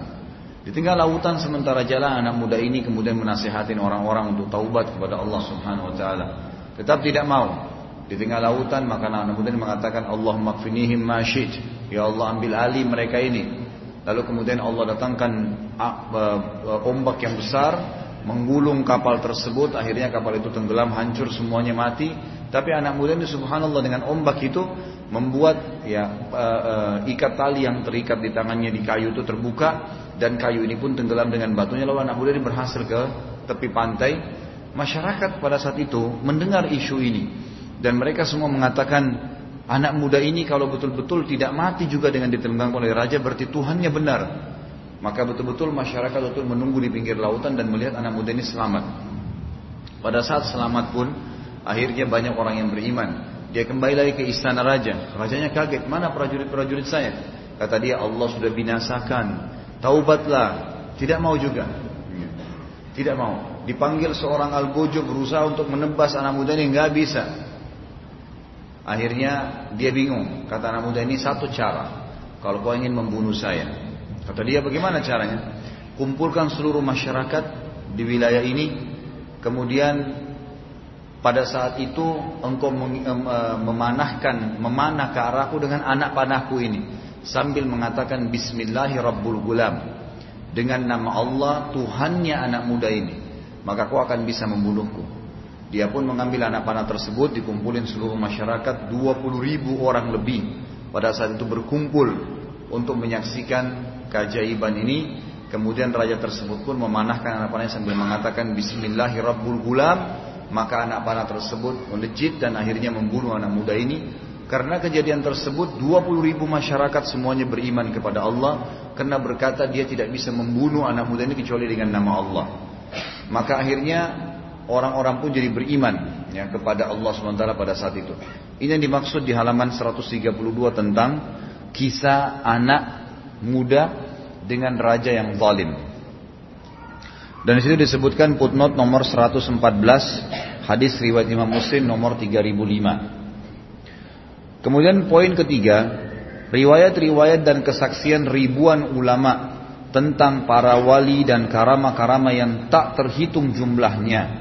Di tengah lautan sementara jalan anak muda ini kemudian menasihatin orang-orang untuk taubat kepada Allah Subhanahu wa taala. Tetap tidak mau. Di tengah lautan maka anak muda ini mengatakan Allah makfinihim masyid. Ya Allah ambil alih mereka ini. Lalu kemudian Allah datangkan ombak yang besar menggulung kapal tersebut akhirnya kapal itu tenggelam hancur semuanya mati tapi anak muda ini subhanallah dengan ombak itu membuat ya uh, uh, ikat tali yang terikat di tangannya di kayu itu terbuka dan kayu ini pun tenggelam dengan batunya lalu anak muda ini berhasil ke tepi pantai. Masyarakat pada saat itu mendengar isu ini dan mereka semua mengatakan anak muda ini kalau betul-betul tidak mati juga dengan ditenggelamkan oleh raja berarti Tuhannya benar. Maka betul-betul masyarakat betul menunggu di pinggir lautan dan melihat anak muda ini selamat. Pada saat selamat pun Akhirnya banyak orang yang beriman. Dia kembali lagi ke istana raja. Rajanya kaget, mana prajurit-prajurit saya? Kata dia, Allah sudah binasakan. Taubatlah. Tidak mau juga. Tidak mau. Dipanggil seorang algojo berusaha untuk menebas anak muda ini, nggak bisa. Akhirnya dia bingung. Kata anak muda ini satu cara. Kalau kau ingin membunuh saya. Kata dia bagaimana caranya? Kumpulkan seluruh masyarakat di wilayah ini. Kemudian pada saat itu engkau eh, memanahkan memanah ke arahku dengan anak panahku ini sambil mengatakan Bismillahirrahmanirrahim dengan nama Allah Tuhannya anak muda ini maka kau akan bisa membunuhku dia pun mengambil anak panah tersebut dikumpulin seluruh masyarakat 20 ribu orang lebih pada saat itu berkumpul untuk menyaksikan keajaiban ini kemudian raja tersebut pun memanahkan anak panahnya sambil mengatakan Bismillahirrahmanirrahim maka anak panah tersebut melejit dan akhirnya membunuh anak muda ini. Karena kejadian tersebut 20 ribu masyarakat semuanya beriman kepada Allah. Karena berkata dia tidak bisa membunuh anak muda ini kecuali dengan nama Allah. Maka akhirnya orang-orang pun jadi beriman ya kepada Allah SWT pada saat itu. Ini yang dimaksud di halaman 132 tentang kisah anak muda dengan raja yang zalim. Dan di situ disebutkan footnote nomor 114 hadis riwayat Imam Muslim nomor 3005. Kemudian poin ketiga, riwayat-riwayat dan kesaksian ribuan ulama tentang para wali dan karama-karama yang tak terhitung jumlahnya.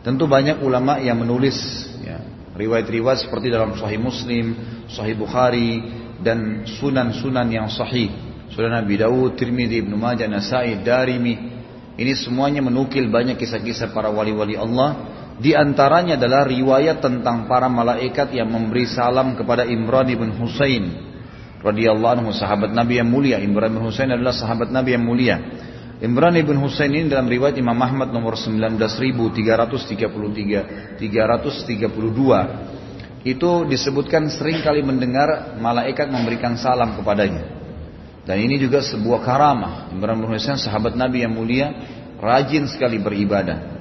Tentu banyak ulama yang menulis ya, riwayat-riwayat seperti dalam Sahih Muslim, Sahih Bukhari dan sunan-sunan yang sahih. Sunan Nabi Dawud, Tirmidzi, Ibnu Majah, Nasai, Darimi, ini semuanya menukil banyak kisah-kisah para wali-wali Allah. Di antaranya adalah riwayat tentang para malaikat yang memberi salam kepada Imran bin Husain radhiyallahu anhu sahabat Nabi yang mulia. Imran bin Husain adalah sahabat Nabi yang mulia. Imran bin Husain ini dalam riwayat Imam Ahmad nomor 19333 332 itu disebutkan sering kali mendengar malaikat memberikan salam kepadanya. Dan ini juga sebuah karamah. Imran bin Husain sahabat Nabi yang mulia, rajin sekali beribadah.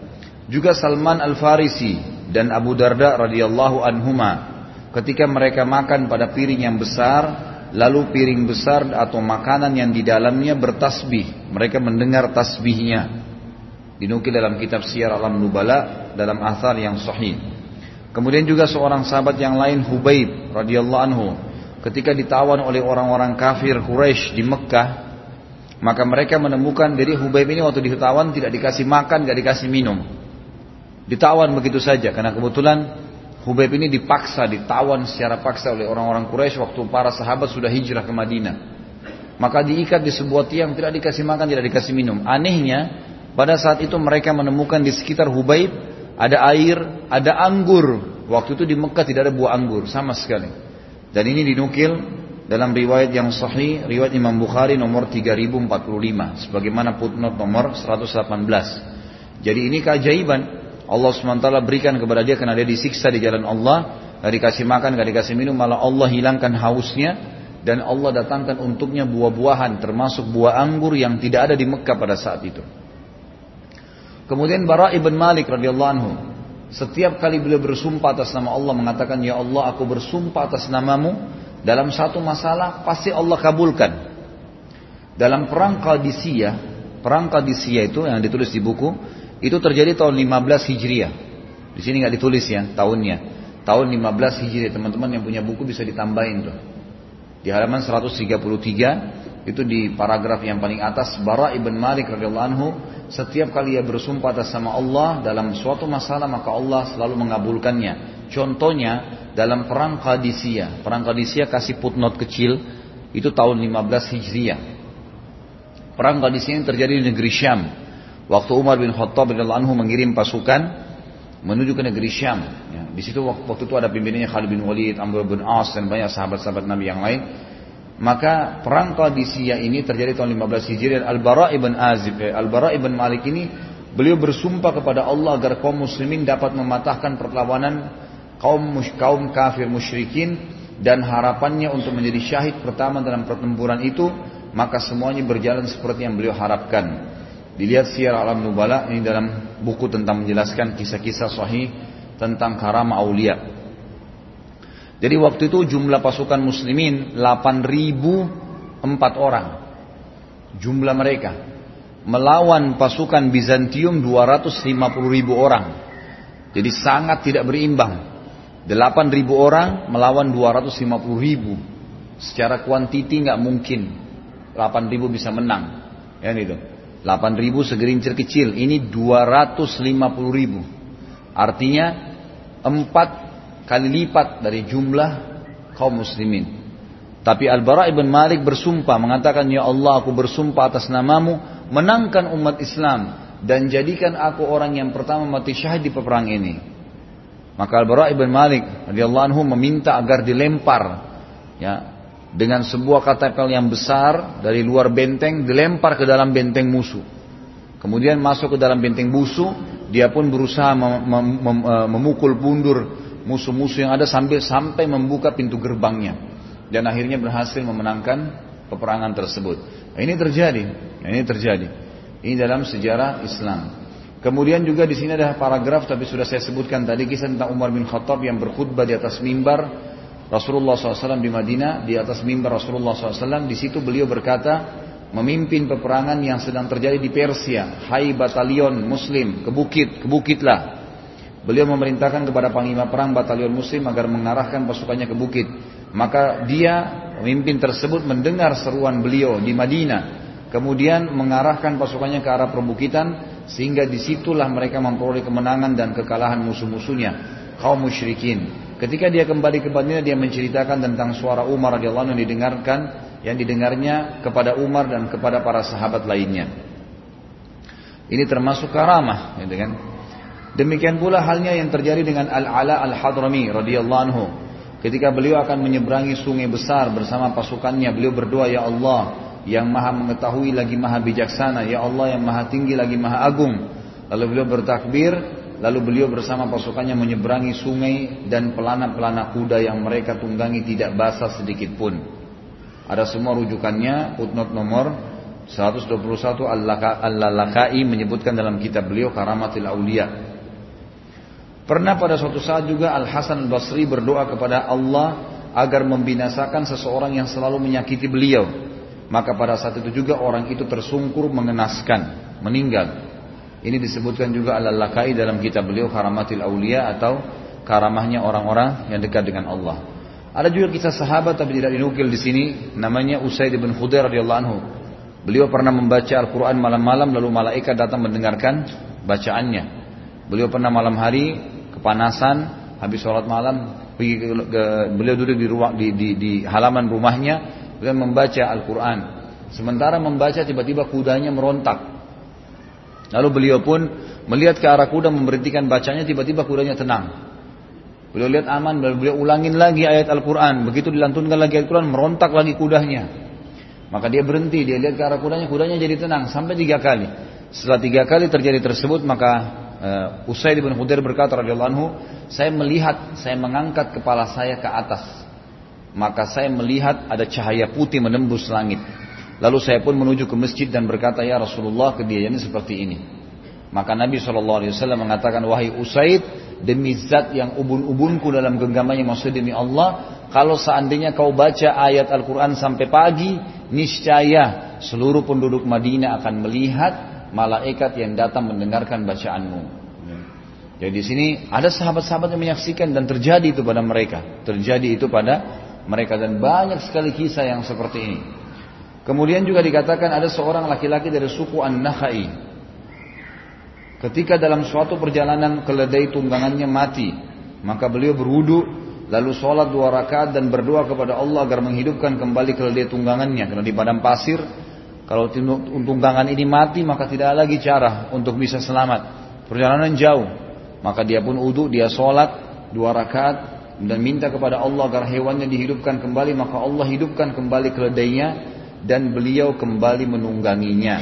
Juga Salman Al-Farisi dan Abu Darda radhiyallahu anhuma ketika mereka makan pada piring yang besar, lalu piring besar atau makanan yang di dalamnya bertasbih. Mereka mendengar tasbihnya. Dinukil dalam kitab Syiar Alam Nubala dalam athar yang sahih. Kemudian juga seorang sahabat yang lain Hubaib radhiyallahu anhu ketika ditawan oleh orang-orang kafir Quraisy di Mekah, maka mereka menemukan dari Hubaib ini waktu ditawan tidak dikasih makan, tidak dikasih minum. Ditawan begitu saja karena kebetulan Hubaib ini dipaksa, ditawan secara paksa oleh orang-orang Quraisy waktu para sahabat sudah hijrah ke Madinah. Maka diikat di sebuah tiang tidak dikasih makan, tidak dikasih minum. Anehnya pada saat itu mereka menemukan di sekitar Hubaib ada air, ada anggur. Waktu itu di Mekah tidak ada buah anggur sama sekali. Dan ini dinukil dalam riwayat yang sahih, riwayat Imam Bukhari nomor 3045, sebagaimana footnote nomor 118. Jadi ini keajaiban Allah SWT berikan kepada dia karena dia disiksa di jalan Allah, gak dikasih makan, gak dikasih minum, malah Allah hilangkan hausnya dan Allah datangkan untuknya buah-buahan termasuk buah anggur yang tidak ada di Mekah pada saat itu. Kemudian Bara ibn Malik radhiyallahu anhu setiap kali beliau bersumpah atas nama Allah mengatakan ya Allah aku bersumpah atas namamu dalam satu masalah pasti Allah kabulkan. Dalam perang Qadisiyah, perang Qadisiyah itu yang ditulis di buku itu terjadi tahun 15 Hijriah. Di sini nggak ditulis ya tahunnya. Tahun 15 Hijriah teman-teman yang punya buku bisa ditambahin tuh. Di halaman 133 itu di paragraf yang paling atas Bara ibn Malik radhiyallahu anhu setiap kali ia bersumpah atas nama Allah dalam suatu masalah maka Allah selalu mengabulkannya. Contohnya dalam perang Qadisiyah. Perang Qadisiyah kasih footnote kecil itu tahun 15 Hijriah. Perang Qadisiyah yang terjadi di negeri Syam. Waktu Umar bin Khattab radhiyallahu anhu mengirim pasukan menuju ke negeri Syam. Ya, di situ waktu itu ada pimpinannya Khalid bin Walid, Amr bin As dan banyak sahabat-sahabat Nabi yang lain. Maka perang Qadisiyah ini terjadi tahun 15 Hijriah. Al-Bara ibn Azib, eh, Al-Bara ibn Malik ini beliau bersumpah kepada Allah agar kaum muslimin dapat mematahkan perlawanan kaum kaum kafir musyrikin dan harapannya untuk menjadi syahid pertama dalam pertempuran itu maka semuanya berjalan seperti yang beliau harapkan. Dilihat siar alam nubala ini dalam buku tentang menjelaskan kisah-kisah sahih tentang karamah aulia. Jadi waktu itu jumlah pasukan muslimin 8004 orang. Jumlah mereka melawan pasukan Bizantium 250 ribu orang. Jadi sangat tidak berimbang. 8 ribu orang melawan 250 ribu. Secara kuantiti nggak mungkin 8 ribu bisa menang. Ya itu. 8 ribu segerincir kecil, ini 250 ribu. Artinya 4 kali lipat dari jumlah kaum muslimin. Tapi Al-Bara ibn Malik bersumpah mengatakan ya Allah aku bersumpah atas namamu menangkan umat Islam dan jadikan aku orang yang pertama mati syahid di peperang ini. Maka Al-Bara ibn Malik radhiyallahu anhu meminta agar dilempar ya dengan sebuah katapel yang besar dari luar benteng dilempar ke dalam benteng musuh. Kemudian masuk ke dalam benteng musuh, dia pun berusaha mem mem mem e, memukul mundur musuh-musuh yang ada sambil sampai membuka pintu gerbangnya dan akhirnya berhasil memenangkan peperangan tersebut. Nah, ini terjadi, nah, ini terjadi. Ini dalam sejarah Islam. Kemudian juga di sini ada paragraf tapi sudah saya sebutkan tadi kisah tentang Umar bin Khattab yang berkhutbah di atas mimbar Rasulullah SAW di Madinah di atas mimbar Rasulullah SAW di situ beliau berkata memimpin peperangan yang sedang terjadi di Persia Hai batalion muslim ke bukit ke bukitlah beliau memerintahkan kepada panglima perang batalion muslim agar mengarahkan pasukannya ke bukit maka dia pemimpin tersebut mendengar seruan beliau di Madinah kemudian mengarahkan pasukannya ke arah perbukitan sehingga di situlah mereka memperoleh kemenangan dan kekalahan musuh-musuhnya kaum musyrikin Ketika dia kembali ke Madinah dia menceritakan tentang suara Umar radhiyallahu yang didengarkan yang didengarnya kepada Umar dan kepada para sahabat lainnya. Ini termasuk karamah, gitu kan? Demikian pula halnya yang terjadi dengan Al-Ala Al-Hadrami radhiyallahu anhu. Ketika beliau akan menyeberangi sungai besar bersama pasukannya, beliau berdoa, "Ya Allah, yang Maha mengetahui lagi Maha bijaksana, ya Allah yang Maha tinggi lagi Maha agung." Lalu beliau bertakbir, Lalu beliau bersama pasukannya menyeberangi sungai dan pelana-pelana kuda yang mereka tunggangi tidak basah sedikit pun. Ada semua rujukannya, footnote nomor 121 Al-Lalakai menyebutkan dalam kitab beliau Karamatil Aulia. Pernah pada suatu saat juga Al-Hasan Al-Basri berdoa kepada Allah agar membinasakan seseorang yang selalu menyakiti beliau. Maka pada saat itu juga orang itu tersungkur mengenaskan, meninggal. Ini disebutkan juga al-Lakai dalam kitab beliau Karamatil Aulia atau karamahnya orang-orang yang dekat dengan Allah. Ada juga kisah sahabat tapi tidak dinukil di sini namanya Usaid bin Khudair radhiyallahu anhu. Beliau pernah membaca Al-Qur'an malam-malam lalu malaikat datang mendengarkan bacaannya. Beliau pernah malam hari kepanasan habis sholat malam pergi ke, ke, beliau duduk di, ruang, di, di, di halaman rumahnya beliau membaca Al-Qur'an. Sementara membaca tiba-tiba kudanya merontak Lalu beliau pun melihat ke arah kuda memberhentikan bacanya tiba-tiba kudanya tenang. Beliau lihat aman, beliau ulangin lagi ayat Al-Quran. Begitu dilantunkan lagi Al-Quran, merontak lagi kudanya. Maka dia berhenti, dia lihat ke arah kudanya, kudanya jadi tenang sampai tiga kali. Setelah tiga kali terjadi tersebut, maka uh, Usaid bin Khudair berkata radhiyallahu anhu, saya melihat, saya mengangkat kepala saya ke atas. maka saya melihat ada cahaya putih menembus langit. Lalu saya pun menuju ke masjid dan berkata, Ya Rasulullah, kejadiannya seperti ini. Maka Nabi SAW mengatakan, Wahai Usaid, demi zat yang ubun-ubunku dalam genggamannya maksud demi Allah, kalau seandainya kau baca ayat Al-Quran sampai pagi, niscaya seluruh penduduk Madinah akan melihat malaikat yang datang mendengarkan bacaanmu. Jadi di sini ada sahabat-sahabat yang menyaksikan dan terjadi itu pada mereka. Terjadi itu pada mereka dan banyak sekali kisah yang seperti ini. Kemudian juga dikatakan ada seorang laki-laki dari suku An-Nakhai. Ketika dalam suatu perjalanan keledai tunggangannya mati, maka beliau berwudu lalu sholat dua rakaat dan berdoa kepada Allah agar menghidupkan kembali keledai tunggangannya karena di padang pasir kalau tunggangan ini mati maka tidak ada lagi cara untuk bisa selamat. Perjalanan jauh. Maka dia pun uduk, dia sholat dua rakaat dan minta kepada Allah agar hewannya dihidupkan kembali. Maka Allah hidupkan kembali keledainya dan beliau kembali menungganginya.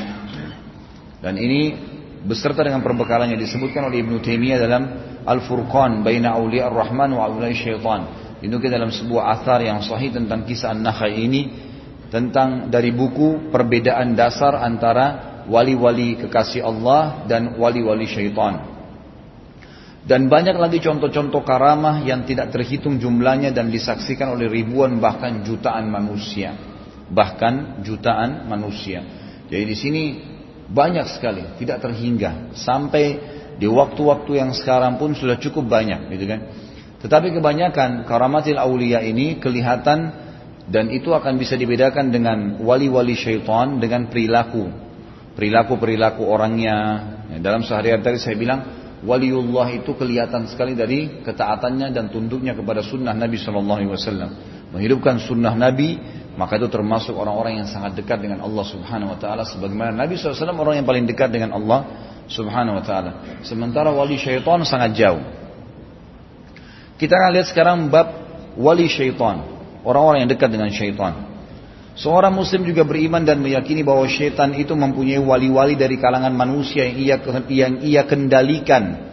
Dan ini beserta dengan perbekalannya disebutkan oleh Ibnu Taimiyah dalam Al-Furqan baina auliya ar-Rahman wa auliya syaitan. Itu dalam sebuah athar yang sahih tentang kisah An-Nakhai ini tentang dari buku perbedaan dasar antara wali-wali kekasih Allah dan wali-wali syaitan. Dan banyak lagi contoh-contoh karamah yang tidak terhitung jumlahnya dan disaksikan oleh ribuan bahkan jutaan manusia. Bahkan jutaan manusia. Jadi di sini banyak sekali, tidak terhingga. Sampai di waktu-waktu yang sekarang pun sudah cukup banyak, gitu kan. Tetapi kebanyakan karamatil aulia ini kelihatan dan itu akan bisa dibedakan dengan wali-wali syaitan dengan perilaku. Perilaku-perilaku orangnya. Ya, dalam sehari-hari tadi saya bilang, waliullah itu kelihatan sekali dari ketaatannya dan tunduknya kepada sunnah Nabi Wasallam. Menghidupkan sunnah Nabi, maka itu termasuk orang-orang yang sangat dekat dengan Allah Subhanahu Wa Taala. Sebagaimana Nabi SAW orang yang paling dekat dengan Allah Subhanahu Wa Taala. Sementara wali syaitan sangat jauh. Kita akan lihat sekarang bab wali syaitan. Orang-orang yang dekat dengan syaitan. Seorang muslim juga beriman dan meyakini bahwa syaitan itu mempunyai wali-wali dari kalangan manusia yang ia, yang ia kendalikan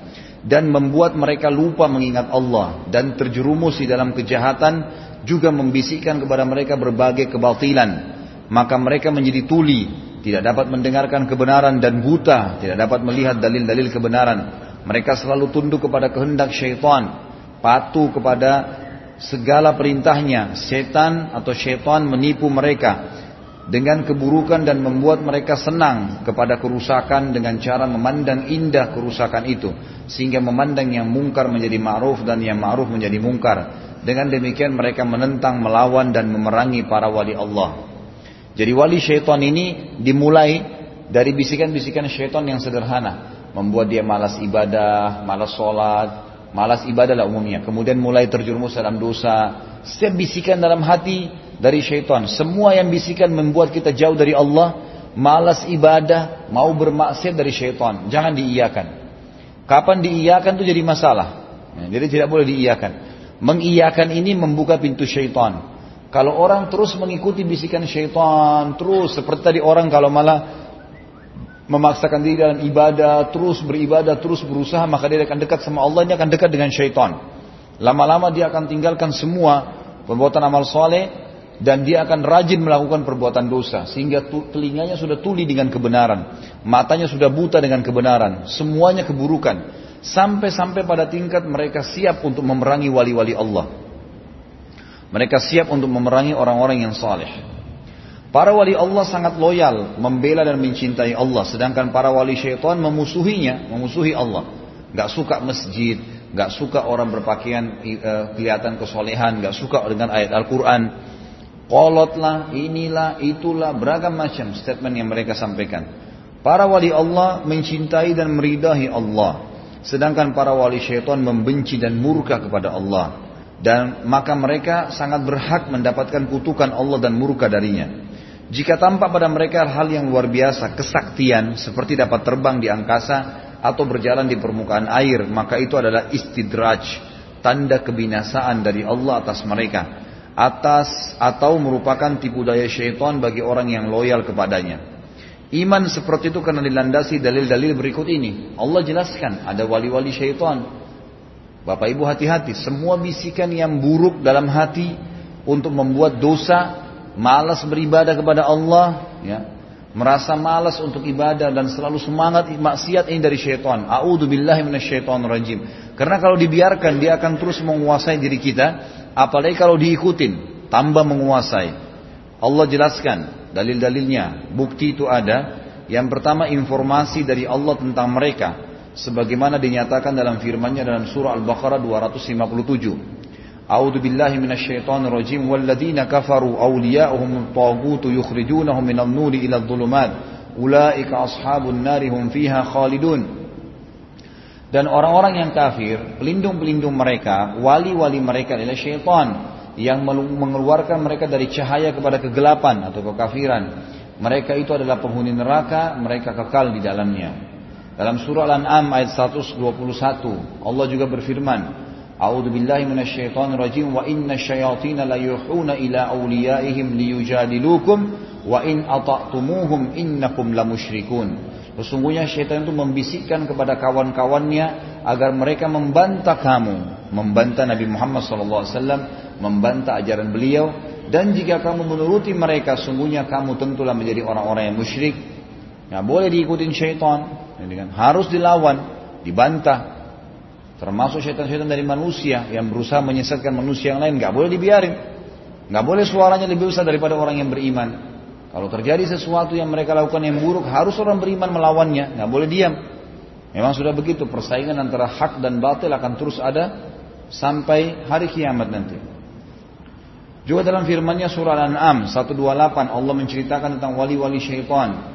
dan membuat mereka lupa mengingat Allah dan terjerumus di dalam kejahatan juga membisikkan kepada mereka berbagai kebatilan maka mereka menjadi tuli tidak dapat mendengarkan kebenaran dan buta tidak dapat melihat dalil-dalil kebenaran mereka selalu tunduk kepada kehendak syaitan patuh kepada segala perintahnya, setan atau syaitan menipu mereka dengan keburukan dan membuat mereka senang kepada kerusakan dengan cara memandang indah kerusakan itu sehingga memandang yang mungkar menjadi ma'ruf dan yang ma'ruf menjadi mungkar. Dengan demikian mereka menentang melawan dan memerangi para wali Allah. Jadi wali syaitan ini dimulai dari bisikan-bisikan syaitan yang sederhana. Membuat dia malas ibadah, malas sholat, Malas ibadah lah umumnya. Kemudian mulai terjerumus dalam dosa. Setiap bisikan dalam hati dari syaitan. Semua yang bisikan membuat kita jauh dari Allah. Malas ibadah, mau bermaksiat dari syaitan. Jangan diiyakan. Kapan diiyakan itu jadi masalah. Ya, jadi tidak boleh diiyakan. Mengiyakan ini membuka pintu syaitan. Kalau orang terus mengikuti bisikan syaitan, terus seperti tadi orang kalau malah memaksakan diri dalam ibadah, terus beribadah, terus berusaha, maka dia akan dekat sama Allah, dia akan dekat dengan syaitan. Lama-lama dia akan tinggalkan semua perbuatan amal soleh dan dia akan rajin melakukan perbuatan dosa sehingga telinganya sudah tuli dengan kebenaran, matanya sudah buta dengan kebenaran, semuanya keburukan. Sampai-sampai pada tingkat mereka siap untuk memerangi wali-wali Allah. Mereka siap untuk memerangi orang-orang yang saleh. Para wali Allah sangat loyal, membela dan mencintai Allah. Sedangkan para wali syaitan memusuhinya, memusuhi Allah. Gak suka masjid, gak suka orang berpakaian uh, kelihatan kesolehan, gak suka dengan ayat Al-Quran. Kolotlah, inilah, itulah, beragam macam statement yang mereka sampaikan. Para wali Allah mencintai dan meridahi Allah. Sedangkan para wali syaitan membenci dan murka kepada Allah. Dan maka mereka sangat berhak mendapatkan kutukan Allah dan murka darinya. Jika tampak pada mereka hal yang luar biasa, kesaktian seperti dapat terbang di angkasa atau berjalan di permukaan air, maka itu adalah istidraj, tanda kebinasaan dari Allah atas mereka. Atas atau merupakan tipu daya syaitan bagi orang yang loyal kepadanya. Iman seperti itu karena dilandasi dalil-dalil berikut ini. Allah jelaskan ada wali-wali syaitan. Bapak ibu hati-hati, semua bisikan yang buruk dalam hati untuk membuat dosa, malas beribadah kepada Allah, ya, merasa malas untuk ibadah dan selalu semangat maksiat ini dari syaitan. A'udzu billahi rajim. Karena kalau dibiarkan dia akan terus menguasai diri kita, apalagi kalau diikutin, tambah menguasai. Allah jelaskan dalil-dalilnya, bukti itu ada. Yang pertama informasi dari Allah tentang mereka sebagaimana dinyatakan dalam firman-Nya dalam surah Al-Baqarah 257. A'udzu billahi minasyaitonir rajim walladzina kafaru awliya'uhum at-taghut yukhrijunahum minal nuri ila adh-dhulumat ulaika ashabun nari hum fiha khalidun dan orang-orang yang kafir, pelindung-pelindung mereka, wali-wali mereka adalah syaitan yang mengeluarkan mereka dari cahaya kepada kegelapan atau kekafiran. Mereka itu adalah penghuni neraka, mereka kekal di dalamnya. Dalam surah Al-An'am ayat 121, Allah juga berfirman, A'udzu billahi minasyaitonir rajim wa inna syayatin la yuhuna ila awliyaihim liyujadilukum wa in ata'tumuhum innakum lamusyrikun. Sesungguhnya syaitan itu membisikkan kepada kawan-kawannya agar mereka membantah kamu, membantah Nabi Muhammad SAW, membantah ajaran beliau. Dan jika kamu menuruti mereka, sungguhnya kamu tentulah menjadi orang-orang yang musyrik. Nggak boleh diikutin syaitan, kan? harus dilawan, dibantah. Termasuk syaitan-syaitan dari manusia yang berusaha menyesatkan manusia yang lain, nggak boleh dibiarin. Nggak boleh suaranya lebih besar daripada orang yang beriman. Kalau terjadi sesuatu yang mereka lakukan yang buruk, harus orang beriman melawannya, nggak boleh diam. Memang sudah begitu, persaingan antara hak dan batil akan terus ada sampai hari kiamat nanti. Juga dalam firman-Nya surah Al-An'am 128 Allah menceritakan tentang wali-wali syaitan.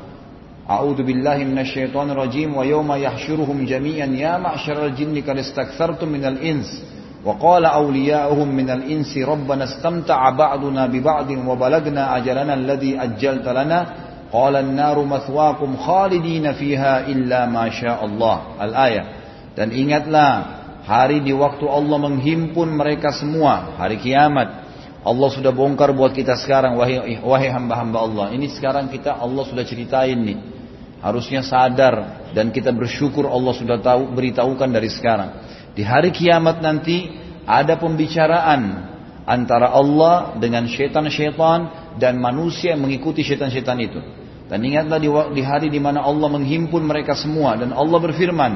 A'udzu billahi minasyaitonir rajim wa yauma yahsyuruhum jami'an ya ma'syaral jinni qad istakthartum minal ins wa qala awliya'uhum minal insi rabbana istamta'a ba'duna bi ba'din wa balagna ajalana alladhi ajjalta lana qala an-naru mathwaakum khalidina fiha illa ma syaa Allah al-ayah dan ingatlah hari di waktu Allah menghimpun mereka semua hari kiamat Allah sudah bongkar buat kita sekarang wahai wahai hamba-hamba Allah. Ini sekarang kita Allah sudah ceritain nih harusnya sadar dan kita bersyukur Allah sudah tahu beritahukan dari sekarang di hari kiamat nanti ada pembicaraan antara Allah dengan syaitan-syaitan dan manusia yang mengikuti syaitan-syaitan itu. Dan ingatlah di, hari di mana Allah menghimpun mereka semua dan Allah berfirman,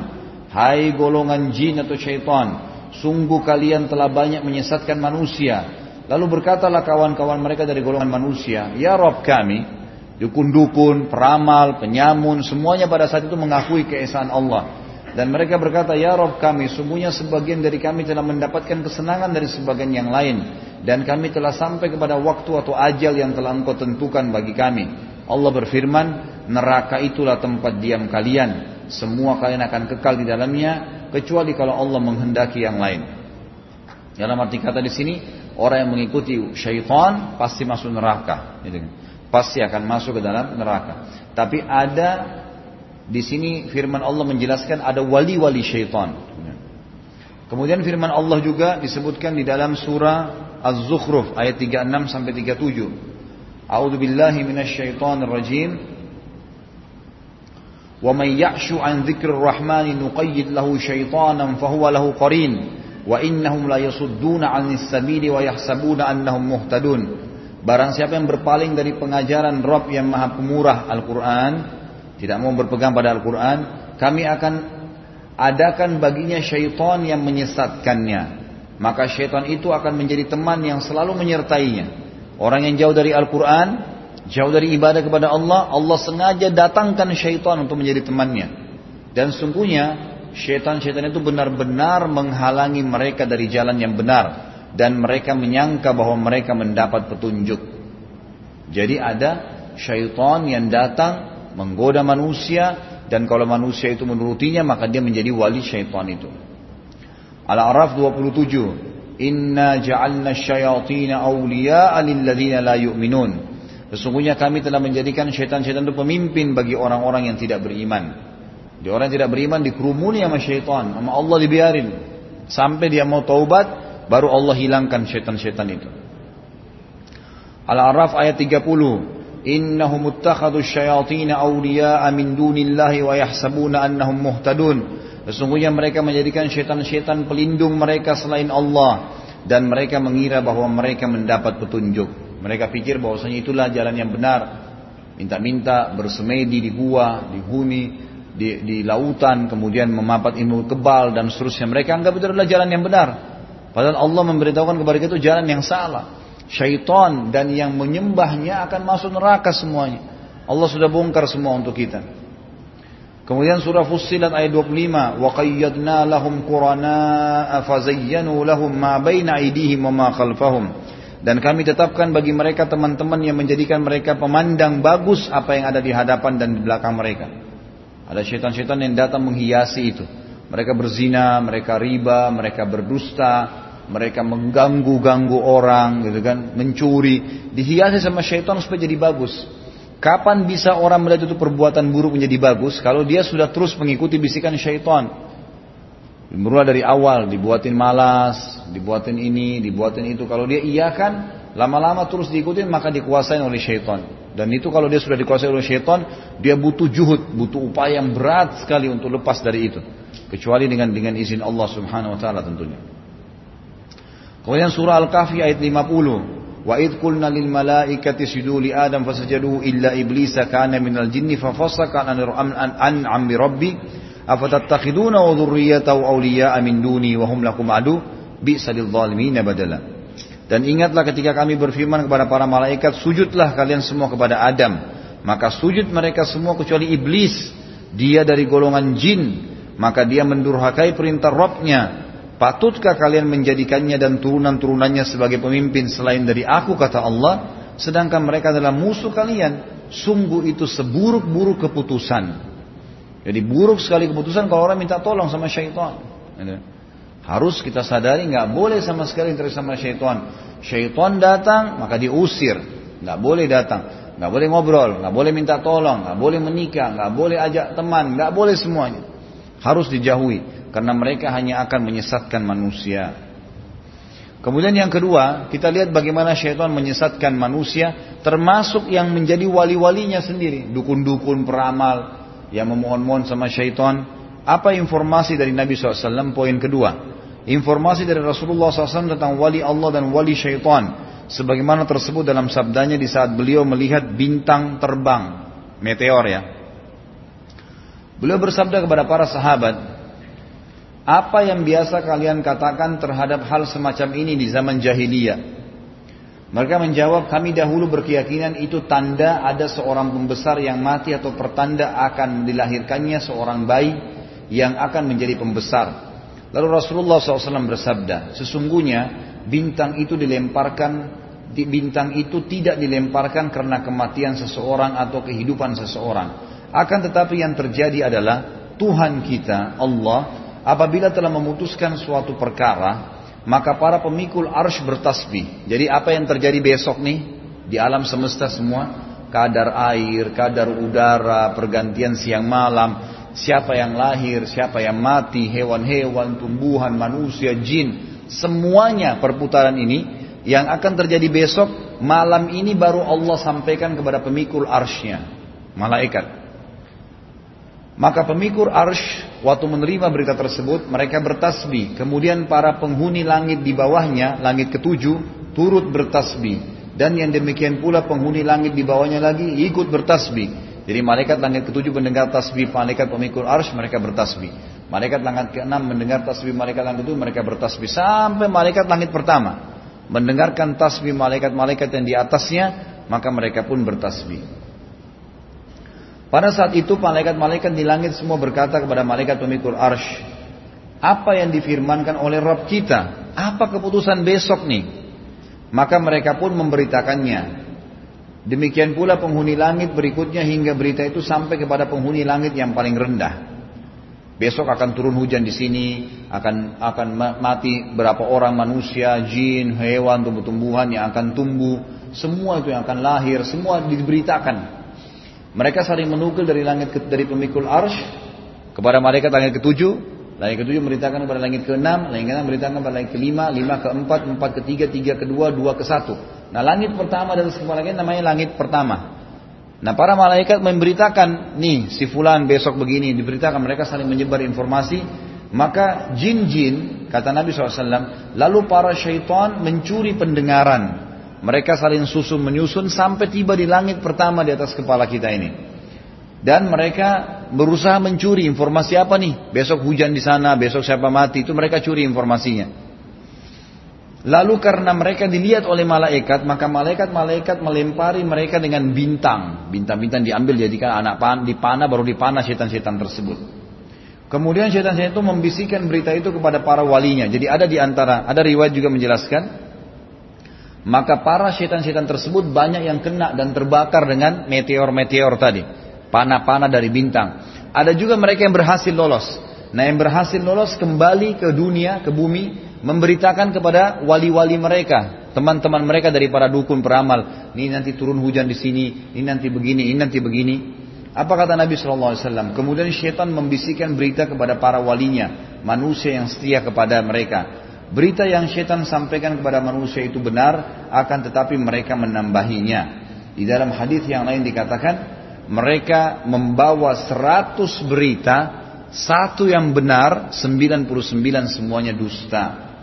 Hai golongan jin atau syaitan, sungguh kalian telah banyak menyesatkan manusia. Lalu berkatalah kawan-kawan mereka dari golongan manusia, Ya Rob kami, dukun-dukun, peramal, penyamun, semuanya pada saat itu mengakui keesaan Allah. Dan mereka berkata, Ya Rob kami, sungguhnya sebagian dari kami telah mendapatkan kesenangan dari sebagian yang lain. Dan kami telah sampai kepada waktu atau ajal yang telah engkau tentukan bagi kami. Allah berfirman, neraka itulah tempat diam kalian. Semua kalian akan kekal di dalamnya, kecuali kalau Allah menghendaki yang lain. Dalam arti kata di sini, orang yang mengikuti syaitan pasti masuk neraka. Gitu kan. Pasti akan masuk ke dalam neraka. Tapi ada di sini firman Allah menjelaskan ada wali-wali syaitan. Kemudian firman Allah juga disebutkan di dalam surah Az-Zukhruf ayat 36 sampai 37. A'udzu billahi minasyaitonir rajim. Wa may ya'shu an dzikrir rahmani nuqayyid lahu syaitanan fahuwa lahu qarin wa innahum la yasudduna 'anis sabili wa yahsabuna annahum muhtadun. Barang siapa yang berpaling dari pengajaran Rabb yang Maha Pemurah Al-Qur'an, tidak mau berpegang pada Al-Quran, kami akan adakan baginya syaitan yang menyesatkannya. Maka syaitan itu akan menjadi teman yang selalu menyertainya. Orang yang jauh dari Al-Quran, jauh dari ibadah kepada Allah, Allah sengaja datangkan syaitan untuk menjadi temannya. Dan sungguhnya syaitan-syaitan itu benar-benar menghalangi mereka dari jalan yang benar. Dan mereka menyangka bahwa mereka mendapat petunjuk. Jadi ada syaitan yang datang menggoda manusia dan kalau manusia itu menurutinya maka dia menjadi wali syaitan itu. Al-A'raf 27. Inna ja'alna syayatina awliya'a lilladzina la yu'minun. Sesungguhnya kami telah menjadikan syaitan-syaitan itu pemimpin bagi orang-orang yang tidak beriman. Di orang yang tidak beriman dikerumuni sama syaitan, sama Allah dibiarin. Sampai dia mau taubat, Baru Allah hilangkan syaitan-syaitan itu. Al-A'raf ayat 30. Innahum ittakhadhu syayatin awliya'a min dunillahi wa yahsabuna annahum muhtadun. Sesungguhnya mereka menjadikan syaitan-syaitan pelindung mereka selain Allah dan mereka mengira bahwa mereka mendapat petunjuk. Mereka pikir bahwasanya itulah jalan yang benar. Minta-minta, bersemedi di gua, di huni, di, di lautan, kemudian memapat ilmu kebal dan seterusnya. Mereka anggap itu adalah jalan yang benar. Padahal Allah memberitahukan kepada kita itu jalan yang salah. Syaitan dan yang menyembahnya akan masuk neraka semuanya. Allah sudah bongkar semua untuk kita. Kemudian surah Fussilat ayat 25, wa qayyadna lahum qurana fazayyanu lahum ma baina aydihim wa ma khalfahum. Dan kami tetapkan bagi mereka teman-teman yang menjadikan mereka pemandang bagus apa yang ada di hadapan dan di belakang mereka. Ada syaitan-syaitan yang datang menghiasi itu. Mereka berzina, mereka riba, mereka berdusta, mereka mengganggu-ganggu orang, gitu kan, mencuri, dihiasi sama syaitan supaya jadi bagus. Kapan bisa orang melihat itu perbuatan buruk menjadi bagus? Kalau dia sudah terus mengikuti bisikan syaitan. Bermula dari awal, dibuatin malas, dibuatin ini, dibuatin itu. Kalau dia iya kan, lama-lama terus diikutin maka dikuasai oleh syaitan. Dan itu kalau dia sudah dikuasai oleh syaitan, dia butuh juhud, butuh upaya yang berat sekali untuk lepas dari itu. Kecuali dengan dengan izin Allah subhanahu wa ta'ala tentunya. Kemudian surah Al-Kahfi ayat 50. Wa id qulna lil malaikati sujudu li Adam fasajadu illa iblisa kana minal jinni fafasaka an an amri rabbi afatattakhiduna wa dhurriyyatahu awliya'a min duni wa hum lakum adu bi'sa lil zalimin badala. Dan ingatlah ketika kami berfirman kepada para malaikat, sujudlah kalian semua kepada Adam. Maka sujud mereka semua kecuali iblis. Dia dari golongan jin. Maka dia mendurhakai perintah Robnya. Patutkah kalian menjadikannya dan turunan-turunannya sebagai pemimpin selain dari aku kata Allah? Sedangkan mereka adalah musuh kalian. Sungguh itu seburuk-buruk keputusan. Jadi buruk sekali keputusan kalau orang minta tolong sama syaitan. Harus kita sadari nggak boleh sama sekali terus sama syaitan. Syaitan datang maka diusir. Nggak boleh datang. Nggak boleh ngobrol nggak boleh minta tolong nggak boleh menikah nggak boleh ajak teman nggak boleh semuanya. Harus dijauhi karena mereka hanya akan menyesatkan manusia. Kemudian yang kedua, kita lihat bagaimana syaitan menyesatkan manusia, termasuk yang menjadi wali-walinya sendiri, dukun-dukun peramal yang memohon-mohon sama syaitan. Apa informasi dari Nabi SAW? Poin kedua, informasi dari Rasulullah SAW tentang wali Allah dan wali syaitan, sebagaimana tersebut dalam sabdanya di saat beliau melihat bintang terbang, meteor ya. Beliau bersabda kepada para sahabat, apa yang biasa kalian katakan terhadap hal semacam ini di zaman jahiliyah? Mereka menjawab, kami dahulu berkeyakinan itu tanda ada seorang pembesar yang mati atau pertanda akan dilahirkannya seorang bayi yang akan menjadi pembesar. Lalu Rasulullah SAW bersabda, sesungguhnya bintang itu dilemparkan, bintang itu tidak dilemparkan karena kematian seseorang atau kehidupan seseorang. Akan tetapi yang terjadi adalah Tuhan kita, Allah, apabila telah memutuskan suatu perkara, maka para pemikul arsh bertasbih. Jadi apa yang terjadi besok nih di alam semesta semua, kadar air, kadar udara, pergantian siang malam, siapa yang lahir, siapa yang mati, hewan-hewan, tumbuhan, manusia, jin, semuanya perputaran ini yang akan terjadi besok malam ini baru Allah sampaikan kepada pemikul arshnya, malaikat. Maka pemikul arsh waktu menerima berita tersebut mereka bertasbih. Kemudian para penghuni langit di bawahnya, langit ketujuh, turut bertasbih. Dan yang demikian pula penghuni langit di bawahnya lagi ikut bertasbih. Jadi malaikat langit ketujuh mendengar tasbih malaikat pemikul arsh mereka bertasbih. Malaikat langit keenam mendengar tasbih malaikat langit ketujuh mereka bertasbih. Sampai malaikat langit pertama mendengarkan tasbih malaikat-malaikat yang di atasnya maka mereka pun bertasbih. Pada saat itu malaikat-malaikat di langit semua berkata kepada malaikat pemikul arsh, apa yang difirmankan oleh Rabb kita? Apa keputusan besok nih? Maka mereka pun memberitakannya. Demikian pula penghuni langit berikutnya hingga berita itu sampai kepada penghuni langit yang paling rendah. Besok akan turun hujan di sini, akan akan mati berapa orang manusia, jin, hewan, tumbuh-tumbuhan yang akan tumbuh, semua itu yang akan lahir, semua diberitakan. Mereka saling menukil dari langit dari pemikul arsh kepada malaikat langit ketujuh. Langit ketujuh memberitakan kepada langit keenam, langit keenam memberitakan kepada langit kelima, lima keempat, empat ketiga, tiga kedua, dua ke satu. Nah langit pertama dari kepala langit namanya langit pertama. Nah para malaikat memberitakan, nih si fulan besok begini, diberitakan mereka saling menyebar informasi Maka jin-jin, kata Nabi SAW, lalu para syaitan mencuri pendengaran. Mereka saling susun menyusun sampai tiba di langit pertama di atas kepala kita ini. Dan mereka berusaha mencuri informasi apa nih? Besok hujan di sana, besok siapa mati, itu mereka curi informasinya. Lalu karena mereka dilihat oleh malaikat, maka malaikat-malaikat melempari mereka dengan bintang. Bintang-bintang diambil jadikan anak pan, dipanah baru dipanah setan-setan tersebut. Kemudian setan-setan itu membisikkan berita itu kepada para walinya. Jadi ada di antara, ada riwayat juga menjelaskan, maka para setan-setan tersebut banyak yang kena dan terbakar dengan meteor-meteor tadi. Panah-panah dari bintang. Ada juga mereka yang berhasil lolos. Nah yang berhasil lolos kembali ke dunia, ke bumi, memberitakan kepada wali-wali mereka, teman-teman mereka dari para dukun peramal, ini nanti turun hujan di sini, ini nanti begini, ini nanti begini. Apa kata Nabi SAW? Kemudian syaitan membisikkan berita kepada para walinya, manusia yang setia kepada mereka. Berita yang syaitan sampaikan kepada manusia itu benar, akan tetapi mereka menambahinya. Di dalam hadis yang lain dikatakan, mereka membawa seratus berita, satu yang benar, 99 semuanya dusta.